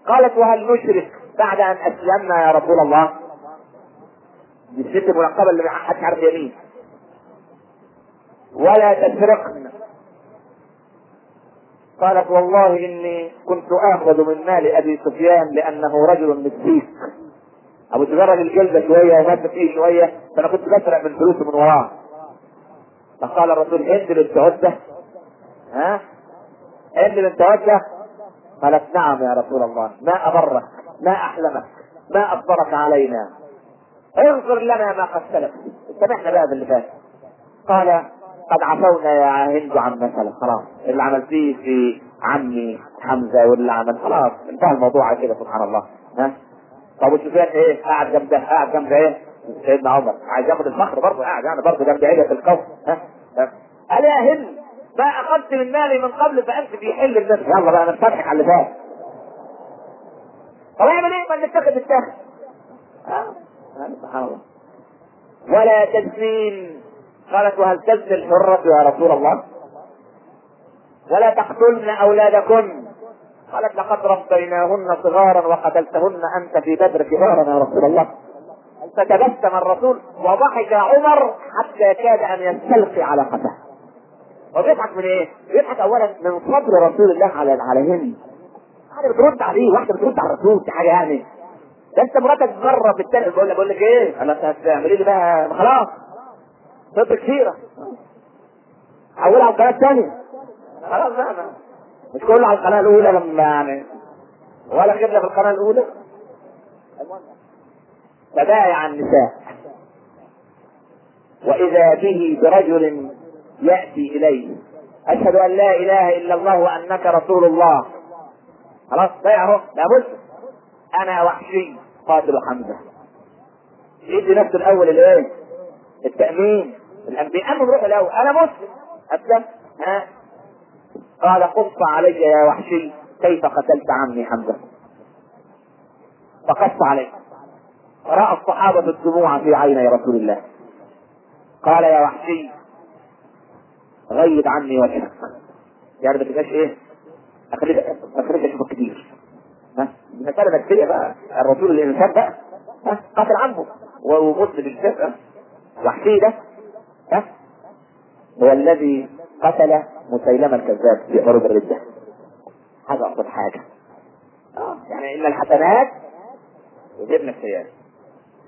قالت وهل نشرك بعد أن أسلمنا يا رسول الله؟ دي الست المنقبة اللي حدش عارف ولا تسرقن. قالت والله إني كنت آخذ من مال أبي سفيان لأنه رجل مسيك أبو سفيان راجل جلدة شوية وماسك فيه شوية فأنا كنت بسرق من فلوسه من وراه. فقال الرسول هند بنت عتبه ها؟ هند بنت عتبه قالت نعم يا رسول الله ما ابرك ما أحلمك ما اصبرك علينا. اغفر لنا ما قد سلف سامحنا بقى باللي فات قال قد عفونا يا هند عن مثلا خلاص. اللي عملتيه في عمي حمزة واللي عمل خلاص. انتهى الموضوع كده سبحان الله. ها؟ طب وسفيان إيه؟ قاعد جنب ده قاعد جنب إيه؟ سيدنا عمر. عايز ياخد الفخر برضه قاعد يعني برضه جنب عيلة القوم ها؟ ها. قال يا هند ما أخذت من مالي من قبل فأنت بيحل الناس. يلا بقى نستضحك على اللي فات طب اعمل إيه؟ ما نتخذ يعني سبحان الله. ولا تزنين. قالت وهل تزني الحرة يا رسول الله؟ ولا تقتلن أولادكن. قالت لقد ربيناهن صغارا وقتلتهن أنت في بدر كبارا يا رسول الله. فتبسم الرسول؟ وضحك عمر حتى كاد أن يستلقي على قفاه وبيضحك من إيه؟ بيضحك اولا من صبر رسول الله على عليهن. حاجة بترد عليه واحدة بترد على الرسول دي حاجة يعني. ده انت مراتك مره التاني بقول لك بقول لك إيه؟ أنا هتعملي لي بقى خلاص. صدق كثيره حولها على القناة الثانية. خلاص بقى. مش كله على القناة الأولى لما يعني. ولا كده في القناة الأولى. فبايع النساء. وإذا به برجل يأتي إليه. أشهد أن لا إله إلا الله وأنك رسول الله. خلاص بايع اهو لابد أنا وحشي قاتل حمزة. يدي نفسه الأول الإيه؟ التأمين. الانبياء من روح الأول. أنا مسلم. أسلم. ها؟ قال قص علي يا وحشي كيف قتلت عمي حمزة؟ فقص عليه رأى الصحابة الدموع في عيني رسول الله. قال يا وحشي غيب عني وجهك. يعني ما تبقاش إيه؟ اخليك أخليك أشوفك كتير. ها؟ دي مساله نفسيه بقى الرسول الانسان بقى. قتل عمه ومسلم الشفع وحشي ده. ها هو الذي قتل مسيلمة الكذاب في حروب الردة. حاجة أقصد حاجة. آه. يعني إن الحسنات يجبن السيئات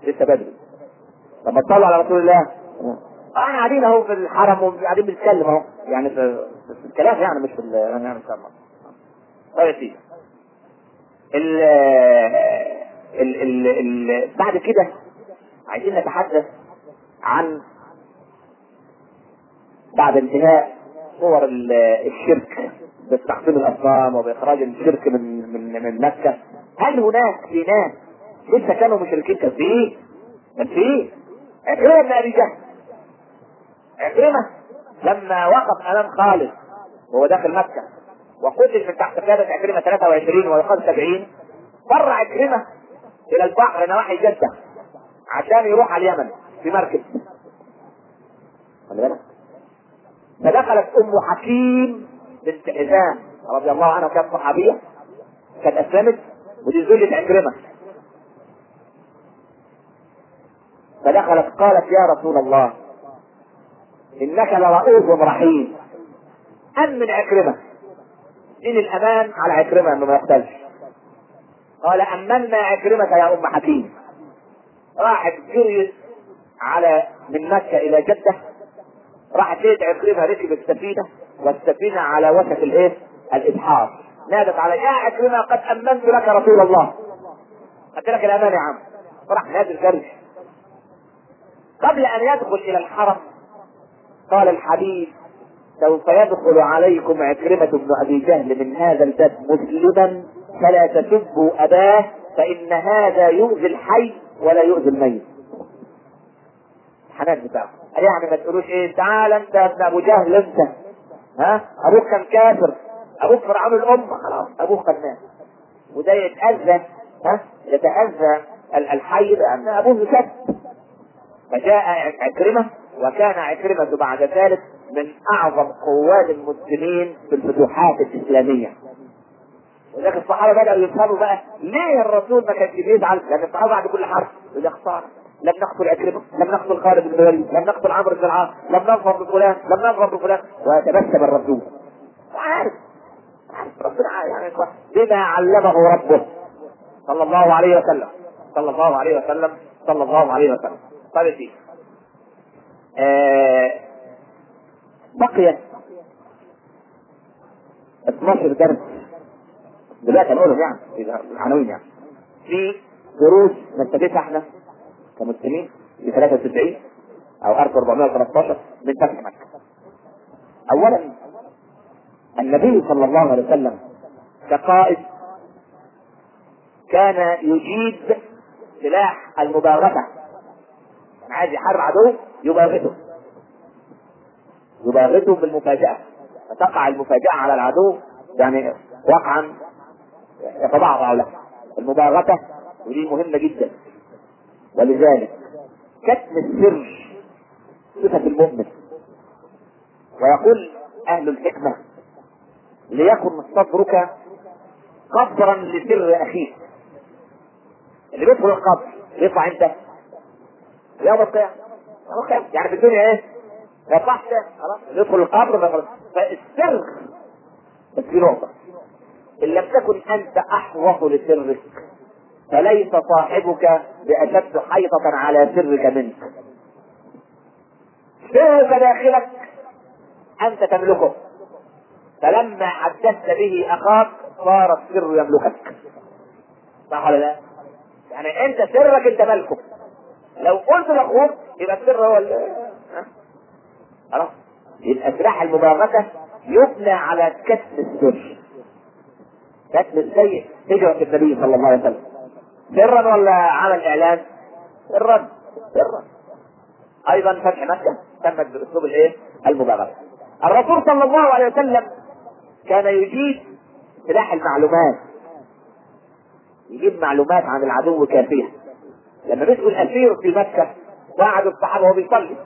لسه بدري. لما تصلوا على رسول الله إحنا قاعدين أهو في الحرم وقاعدين بنتكلم أهو. يعني في, في الكلام يعني مش في ال يعني الله. طيب يا سيدي. ال ال ال ال بعد كده عايزين نتحدث عن بعد انتهاء صور ال- الشرك بتحطيم الأصنام وبإخراج الشرك من من من مكة. هل هناك في ناس لسه كانوا مشركين كان في كان في عكرمه بن أبي جهل. عكرمه لما وقف أمام خالد وهو داخل مكة وقتل من تحت قيادة عكرمه 23 ويقال 70 فر عكرمه إلى البحر نواحي جدة عشان يروح على اليمن في مركب. خلي بالك. فدخلت أم حكيم بنت حزام رضي الله عنها كانت صحابية كانت أسلمت ودي زوجة عكرمة. فدخلت قالت يا رسول الله إنك لرؤوف رحيم. امن عكرمة؟ دين الأمان على عكرمة إنه ما يقتلش قال امنا عكرمة يا أم حكيم. راحت جريت على من مكة إلى جدة. راحت لقيت عكرمه ركب السفينه والسفينه على وشك الإيه؟ الإبحار. نادت على يا عكرمه قد أمنت لك رسول الله. قلت لك الأمان يا عم. راح نادي الجري قبل أن يدخل إلى الحرم قال الحبيب سوف يدخل عليكم عكرمة بن أبي جهل من هذا الباب مسلما فلا تسبوا أباه فإن هذا يؤذي الحي ولا يؤذي الميت. الحنان بتاعه قال يعني ما تقولوش إيه تعال أنت ابن أبو جهل أنت. ها؟ أبوك كان كافر. أبوك فرعون الامه خلاص. أبوك كان مات. وده يتأذى ها؟ يتأذى ال- الحي لأن أبوه كذب فجاء عكرمة وكان عكرمة بعد ذلك من أعظم قوات المسلمين في الفتوحات الإسلامية. ولكن الصحابة بدأوا يفهموا بقى ليه الرسول ما كانش بيزعل؟ لأن الصحابة بعد كل حرب. يقول لم نقتل عكرمه، لم نقتل خالد بن الوليد، لم نقتل عمرو بن العاص، لم نظفر بفلان، لم نظفر بفلان، وتبسم الرسول. وعارف عارف ربنا عارف يعني بما علمه ربه. صلى الله عليه وسلم. صلى الله عليه وسلم. صلى الله عليه وسلم. طيب يا. آه بقيت 12 درس. دلوقتي هنقولهم يعني في العناوين يعني. في دروس نستفيدها إحنا. كمسلمين في 93 أو 1413 من فتح مكة. اولا النبي صلى الله عليه وسلم كقائد كان يجيد سلاح المباغته كان عايز يحارب عدو يباغته يباغته بالمفاجأة. فتقع المفاجأة على العدو يعني وقعا يتضعضع له المباغتة ودي مهمة جدا. ولذلك كتم السر صفة المؤمن. ويقول أهل الحكمة ليكن صدرك قبرا لسر أخيك. اللي بيدخل القبر يطلع انت. يوم القيامة يعني في الدنيا إيه؟ ما يطلعش خلاص يدخل القبر ما فالسر بس في نقطة. إن لم تكن أنت أحوط لسرك فليس صاحبك بأشد حيطة على سرك منك. سرك داخلك أنت تملكه. فلما حدثت به أخاك صار السر يملكك. صح ولا لا؟ يعني أنت سرك أنت ملكه. لو قلت لأخوك يبقى السر هو خلاص. يبقى سلاح المباغتة يبنى على كتم السر. كتم السيء. هجرة النبي صلى الله عليه وسلم. سرا ولا عمل اعلان؟ سرا سرا أيضا فتح مكة تمت بأسلوب الإيه؟ المباغتة الرسول صلى الله عليه وسلم كان يجيد سلاح المعلومات. يجيب معلومات عن العدو كافية لما مسكوا الأسير في مكة وقعدوا الصحابة وهو بيصلي.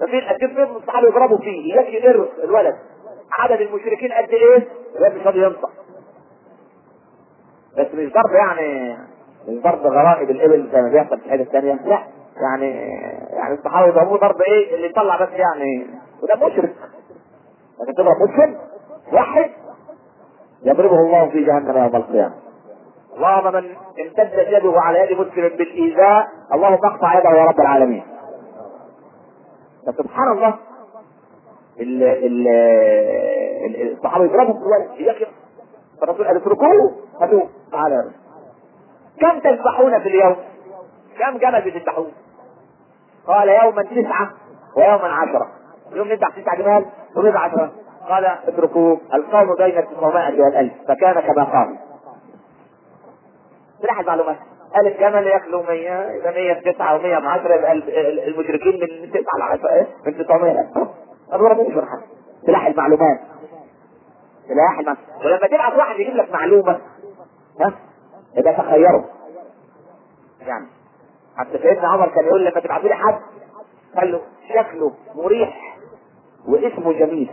ففي الاسير فضل الصحابة يضربوا فيه يكفي قرص الولد. عدد المشركين قد إيه؟ الولد مش راضي ينطق بس مش ضرب يعني مش ضرب غرائب الإبل زي ما بيحصل في الحته الثانية لا يعني يعني الصحابة يضربوه ضرب إيه؟ اللي يطلع بس يعني. وده مشرك. لكن تضرب مسلم واحد يضربه الله في جهنم يوم القيامة. اللهم من امتدت يده على يد مسلم بالإيذاء اللهم اقطع يده يا رب العالمين. فسبحان الله ال ال ال- الصحابة يضربوا في الولد يكفي فالرسول قال اتركوه هاتوه تعالى يا رب كم تذبحون في اليوم؟ كم جمل بتذبحون؟ قال يوما تسعة ويوما عشرة. يوم نذبح تسعة جمال ويوم نذبح عشرة. قال اتركوه القوم بين التسعمائة والألف فكان كما قال. سلاح المعلومات قال الجمل ياكلوا 100 يبقى 100 في 9 و100 في 10 يبقى ال- ال- المشركين من 9 ل 10 إيه؟ من 900 الضرب مش حاجة سلاح المعلومات سلاح المعلومات ولما تبعت واحد يجيب لك معلومة ها؟ يبقى تخيره يعني حتى سيدنا عمر كان يقول لما تبعتوا لي حد؟ قال له شكله مريح واسمه جميل.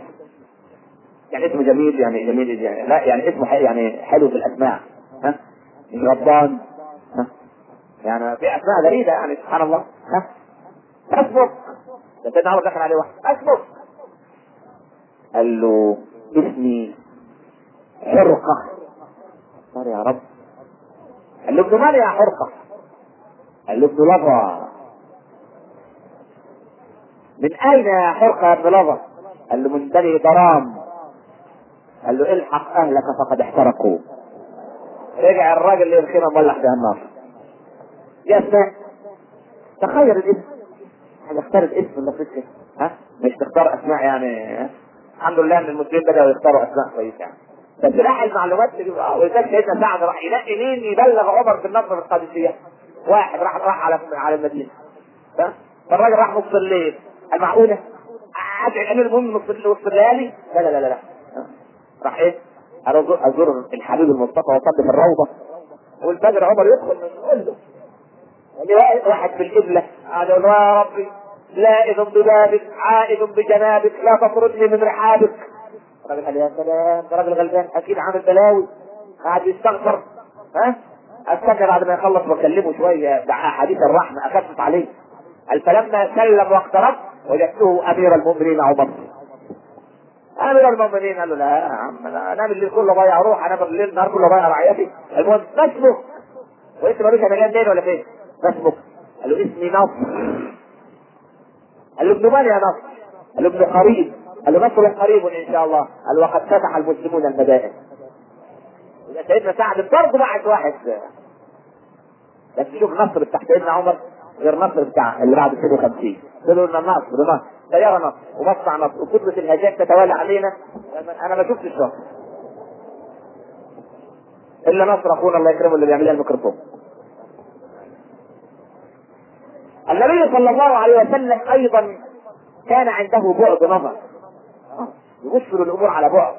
يعني اسمه جميل يعني جميل يعني لا يعني اسمه حلو يعني حلو في الأسماء. ها؟ مش غضبان ها؟ يعني في أسماء غريبة يعني سبحان الله. ها؟ أسمك. ده سيدنا عمر دخل عليه واحد أسمك. قال له اسمي حرقه قال يا رب. قال له ابن يا حرقة. قال له ابن لظى. من أين يا حرقة يا ابن لظى؟ قال له من بني ضرام قال له الحق أهلك فقد احترقوا. رجع الراجل اللي الخيمه مولع فيها النار. يا اسماء تخيل الاسم. يعني أختار الاسم اللي في ها؟ مش تختار أسماء يعني؟ الحمد لله إن المسلمين بدأوا يختاروا أسماء كويسة يعني. بس راح المعلومات ولذلك سيدنا سعد راح ينقي مين؟ يبلغ عمر بالنصر القادسية. واحد راح راح على على المدينة. فالراجل راح نص الليل. المعقولة؟ ادعي الامير المؤمن نص الليالي؟ لا لا لا لا. راح إيه؟ ازور أزور الحبيب المصطفى وأصلي في الروضة. والبدر عمر يدخل يقول له يعني واحد في القبلة. قال يا ربي لائذ ببابك عائد بجنابك لا تطردني من رحابك. قال يا سلام؟ ده راجل غلبان. أكيد عامل بلاوي. قاعد يستغفر. ها؟ استنى بعد ما يخلص واكلمه شوية ده حديث الرحمة. اخفف عليه. قال فلما سلم واقترب وجدته أمير المؤمنين عمر. أمير المؤمنين قال له لا يا عم أنا انام الليل كله ضايع روح انام الليل النهار كله ضايع رعيتي. المهم ما اسمك وإنت مالوش أنا جاي ولا فين؟ ما اسمك قال له اسمي نصر. قال له ابن من يا نصر؟ قال له ابن قريب. نصر قريب إن شاء الله. قال وقد فتح المسلمون المدائن. يبقى سيدنا سعد برضه بعت واحد. بس شوف نصر بتاع سيدنا عمر غير نصر بتاع اللي بعد 52 قالوا لنا نصر نصر. سيارة نصر ومصنع نصر. وكتلة الهجاك تتوالى علينا. أنا ما شفتش نصر إلا نصر أخونا الله يكرمه اللي بيعمل لنا الميكروفون. النبي صلى الله عليه وسلم أيضا كان عنده بعد نظر. يبص الأمور على بعد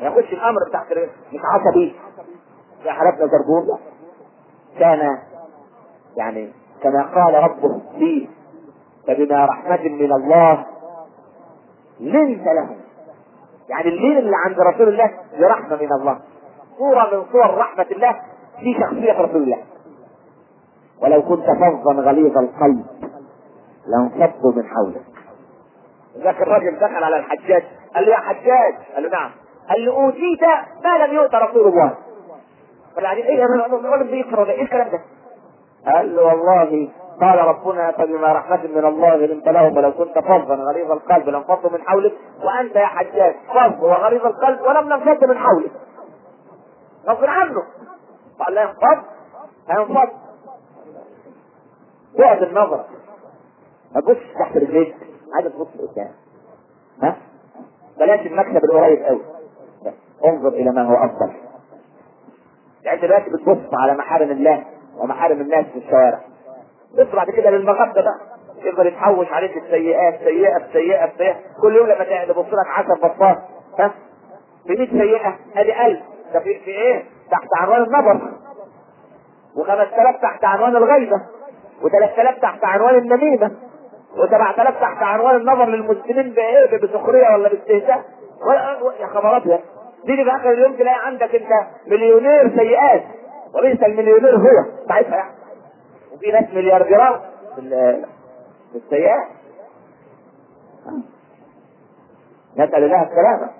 ما يخش الأمر تحت مش عصبي يا حالتنا زربون كان يعني كما قال ربه فيه فبما رحمة من الله لنت لهم. يعني اللين اللي عند رسول الله برحمة من الله. صورة من صور رحمة الله في شخصية رسول الله. ولو كنت فظا غليظ القلب لانفضوا من حولك. ذاك الرجل دخل على الحجاج. قال له يا حجاج. قال له نعم. قال له أوتيت ما لم يؤت رسول الله. قال يعني إيه الراجل بيقرا إيه الكلام ده؟ قال له والله قال ربنا فبما رحمة من الله لنت لهم ولو كنت فظا. غليظ القلب لانفضوا من حولك. وأنت يا حجاج فظ وغليظ القلب ولم ننفض من حولك. غصب عنه. قال لا ينفض هينفض بعد النظر. ما تبصش تحت رجليك. عايز تبص لقدام ها؟ بلاش المكتب القريب قوي. انظر إلى ما هو أفضل. يعني دلوقتي بتبص على محارم الله ومحارم الناس في الشوارع. بص بعد كده للمغبة بقى. يفضل يتحوش عليك السيئات سيئة بسيئة بسيئة كل يوم لما تبص لك 10 بصات ها؟ في 100 سيئة. أدي 1000 ده في, في إيه؟ تحت عنوان النظر. و5000 تحت عنوان الغيبة. و3000 تحت عنوان النميمة. و7000 تحت عنوان النظر للمسلمين بإيه؟ بسخرية ولا باستهزاء؟ يا خبرات يا تيجي في آخر اليوم تلاقي عندك أنت مليونير سيئات. وليس المليونير هو. ساعتها يعني. وفي ناس مليارديرات في السيئات نسأل الله السلامة.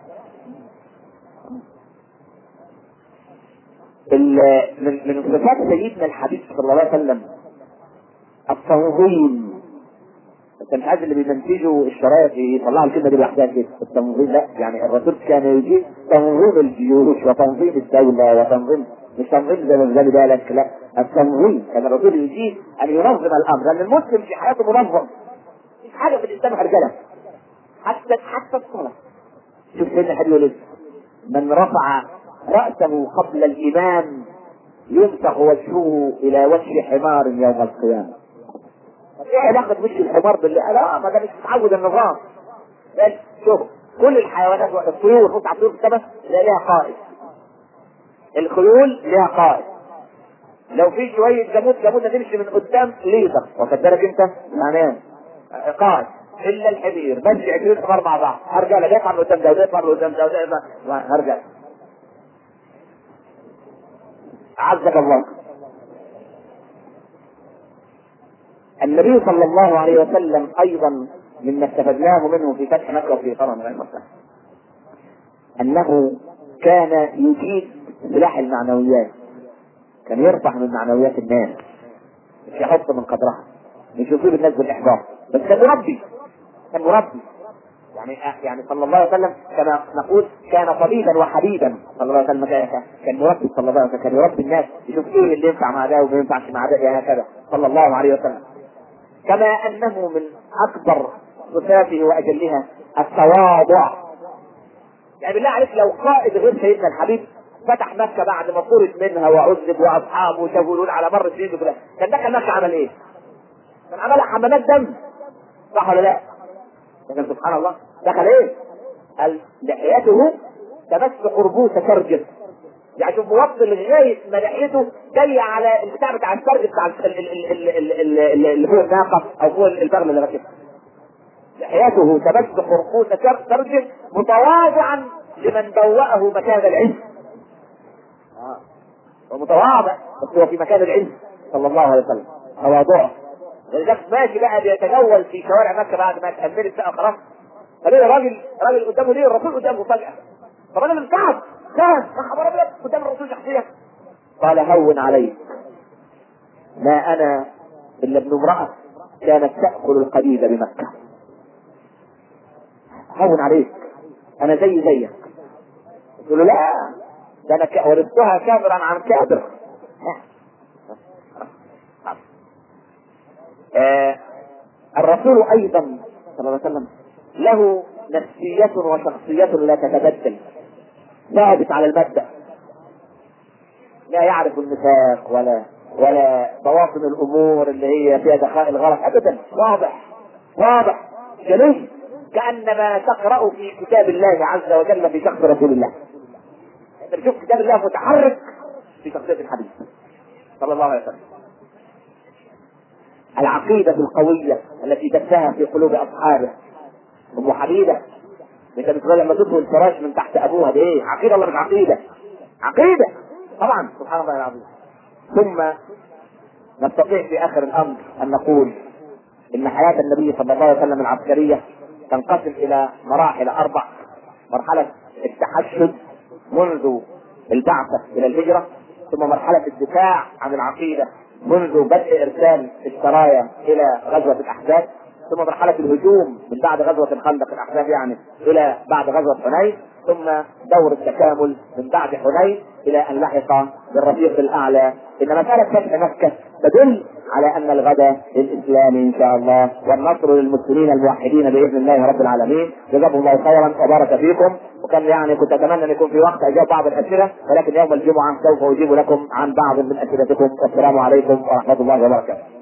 من من صفات سيدنا الحبيب صلى الله عليه وسلم التنظيم عارف اللي بينتجوا الشرايط يطلعوا الكلمة دي لوحدها كده التنظيم لا يعني الرسول كان يجيب تنظيم الجيوش وتنظيم الدولة وتنظيم مش تنظيم زي ما بالك لا التنظيم. كان الرسول يجيب أن ينظم الأمر لأن المسلم في حياته منظم. مش حاجة في الإسلام هرجله حتى حتى الصلاة. شوف سيدنا حلو لسه من رفع رأسه قبل الامام يمسح وجهه إلى وجه حمار يوم القيامة. إيه علاقة وش الحمار بالله؟ لا ما ده مش متعود النظام. بل شوف كل الحيوانات الطيور بص على الطيور في السماء لها قائد. الخيول لها قائد. لو في شوية جاموس جاموسة تمشي من قدام ليدر واخد بالك انت؟ يعني قائد إلا الحمير ماشي 20 حمار مع بعض هرجع ده يطلع من قدام ده وده يطلع من قدام ده وده هرجع عزك الله النبي صلى الله عليه وسلم أيضا مما استفدناه منه في فتح مكة وفي قرن غير مكه أنه كان يجيد سلاح المعنويات. كان يرفع من معنويات الناس. مش يحط من قدرها. مش يصيب الناس بالإحباط. بس كان مربي. كان مربي. يعني يعني صلى الله عليه وسلم كما نقول كان طبيبا وحبيبا. صلى الله عليه وسلم كان مربي. صلى الله عليه وسلم كان يربي الناس. يشوف إيه اللي ينفع مع ده وما ينفعش مع ده. هكذا. صلى الله عليه وسلم. كما أنه من أكبر صفاته وأجلها التواضع يعني بالله عليك لو قائد غير سيدنا الحبيب فتح مكة بعد ما طرد منها وعذب وأصحابه وشافوا على مر السنين كان دخل مكة عمل إيه؟ كان عمل حمامات دم صح ولا لا؟ لكن سبحان الله دخل إيه؟ قال لحيته تمس قربوس سرجه يعني موصل لغايه ما لحيته جاية على البتاع بتاع السرج بتاع اللي فوق الناقة أو فوق البغل اللي راكبها. لحيته تمس قربوس سرجه متواضعا لمن بوأه مكان العز آه. ومتواضع بس هو في مكان العز صلى الله عليه وسلم. تواضعه ولذلك ماشي بقى بيتجول في شوارع مكة بعد ما اتأملت بقى خلاص. فليه راجل راجل قدامه ليه؟ الرسول قدامه فجأة طب أنا من سعد كان ما خبر أبيض؟ قدام الرسول شخصيا قال هون عليك ما أنا إلا ابن امرأة كانت تأكل القديد بمكة. هون عليك أنا زي زيك. قلت له لا ده أنا ورثتها كابرا عن كابر. آه الرسول أيضا صلى الله عليه وسلم له نفسية وشخصية لا تتبدل. ثابت على المبدأ لا يعرف النفاق ولا ولا بواطن الأمور اللي هي فيها دخائل غلط ابدا. واضح واضح. جلي كأنما تقرأ في كتاب الله عز وجل في شخص رسول الله. أنت بتشوف كتاب الله متحرك في شخصية الحبيب. صلى الله عليه وسلم. العقيدة القوية التي دسها في قلوب أصحابه. أم حبيبة. انت بتقول لما تدخل الفراش من تحت ابوها ده إيه؟ عقيدة ولا مش عقيدة؟ عقيدة! طبعا. سبحان الله العظيم. ثم نستطيع في آخر الأمر أن نقول إن حياة النبي صلى الله عليه وسلم العسكرية تنقسم إلى مراحل أربع. مرحلة التحشد منذ البعثة إلى الهجرة ثم مرحلة الدفاع عن العقيدة منذ بدء إرسال السرايا إلى غزوة الأحزاب. ثم مرحلة الهجوم من بعد غزوة الخندق الأحزاب يعني إلى بعد غزوة حنين ثم دور التكامل من بعد حنين إلى أن لحق بالرفيق الأعلى. إن مسألة فتح مكة تدل على أن الغد للإسلام إن شاء الله والنصر للمسلمين الموحدين بإذن الله رب العالمين. جزاكم الله خيرا وبارك فيكم. وكان يعني كنت أتمنى أن يكون في وقت أجاب بعض الأسئلة ولكن يوم الجمعة سوف أجيب لكم عن بعض من أسئلتكم. والسلام عليكم ورحمة الله وبركاته.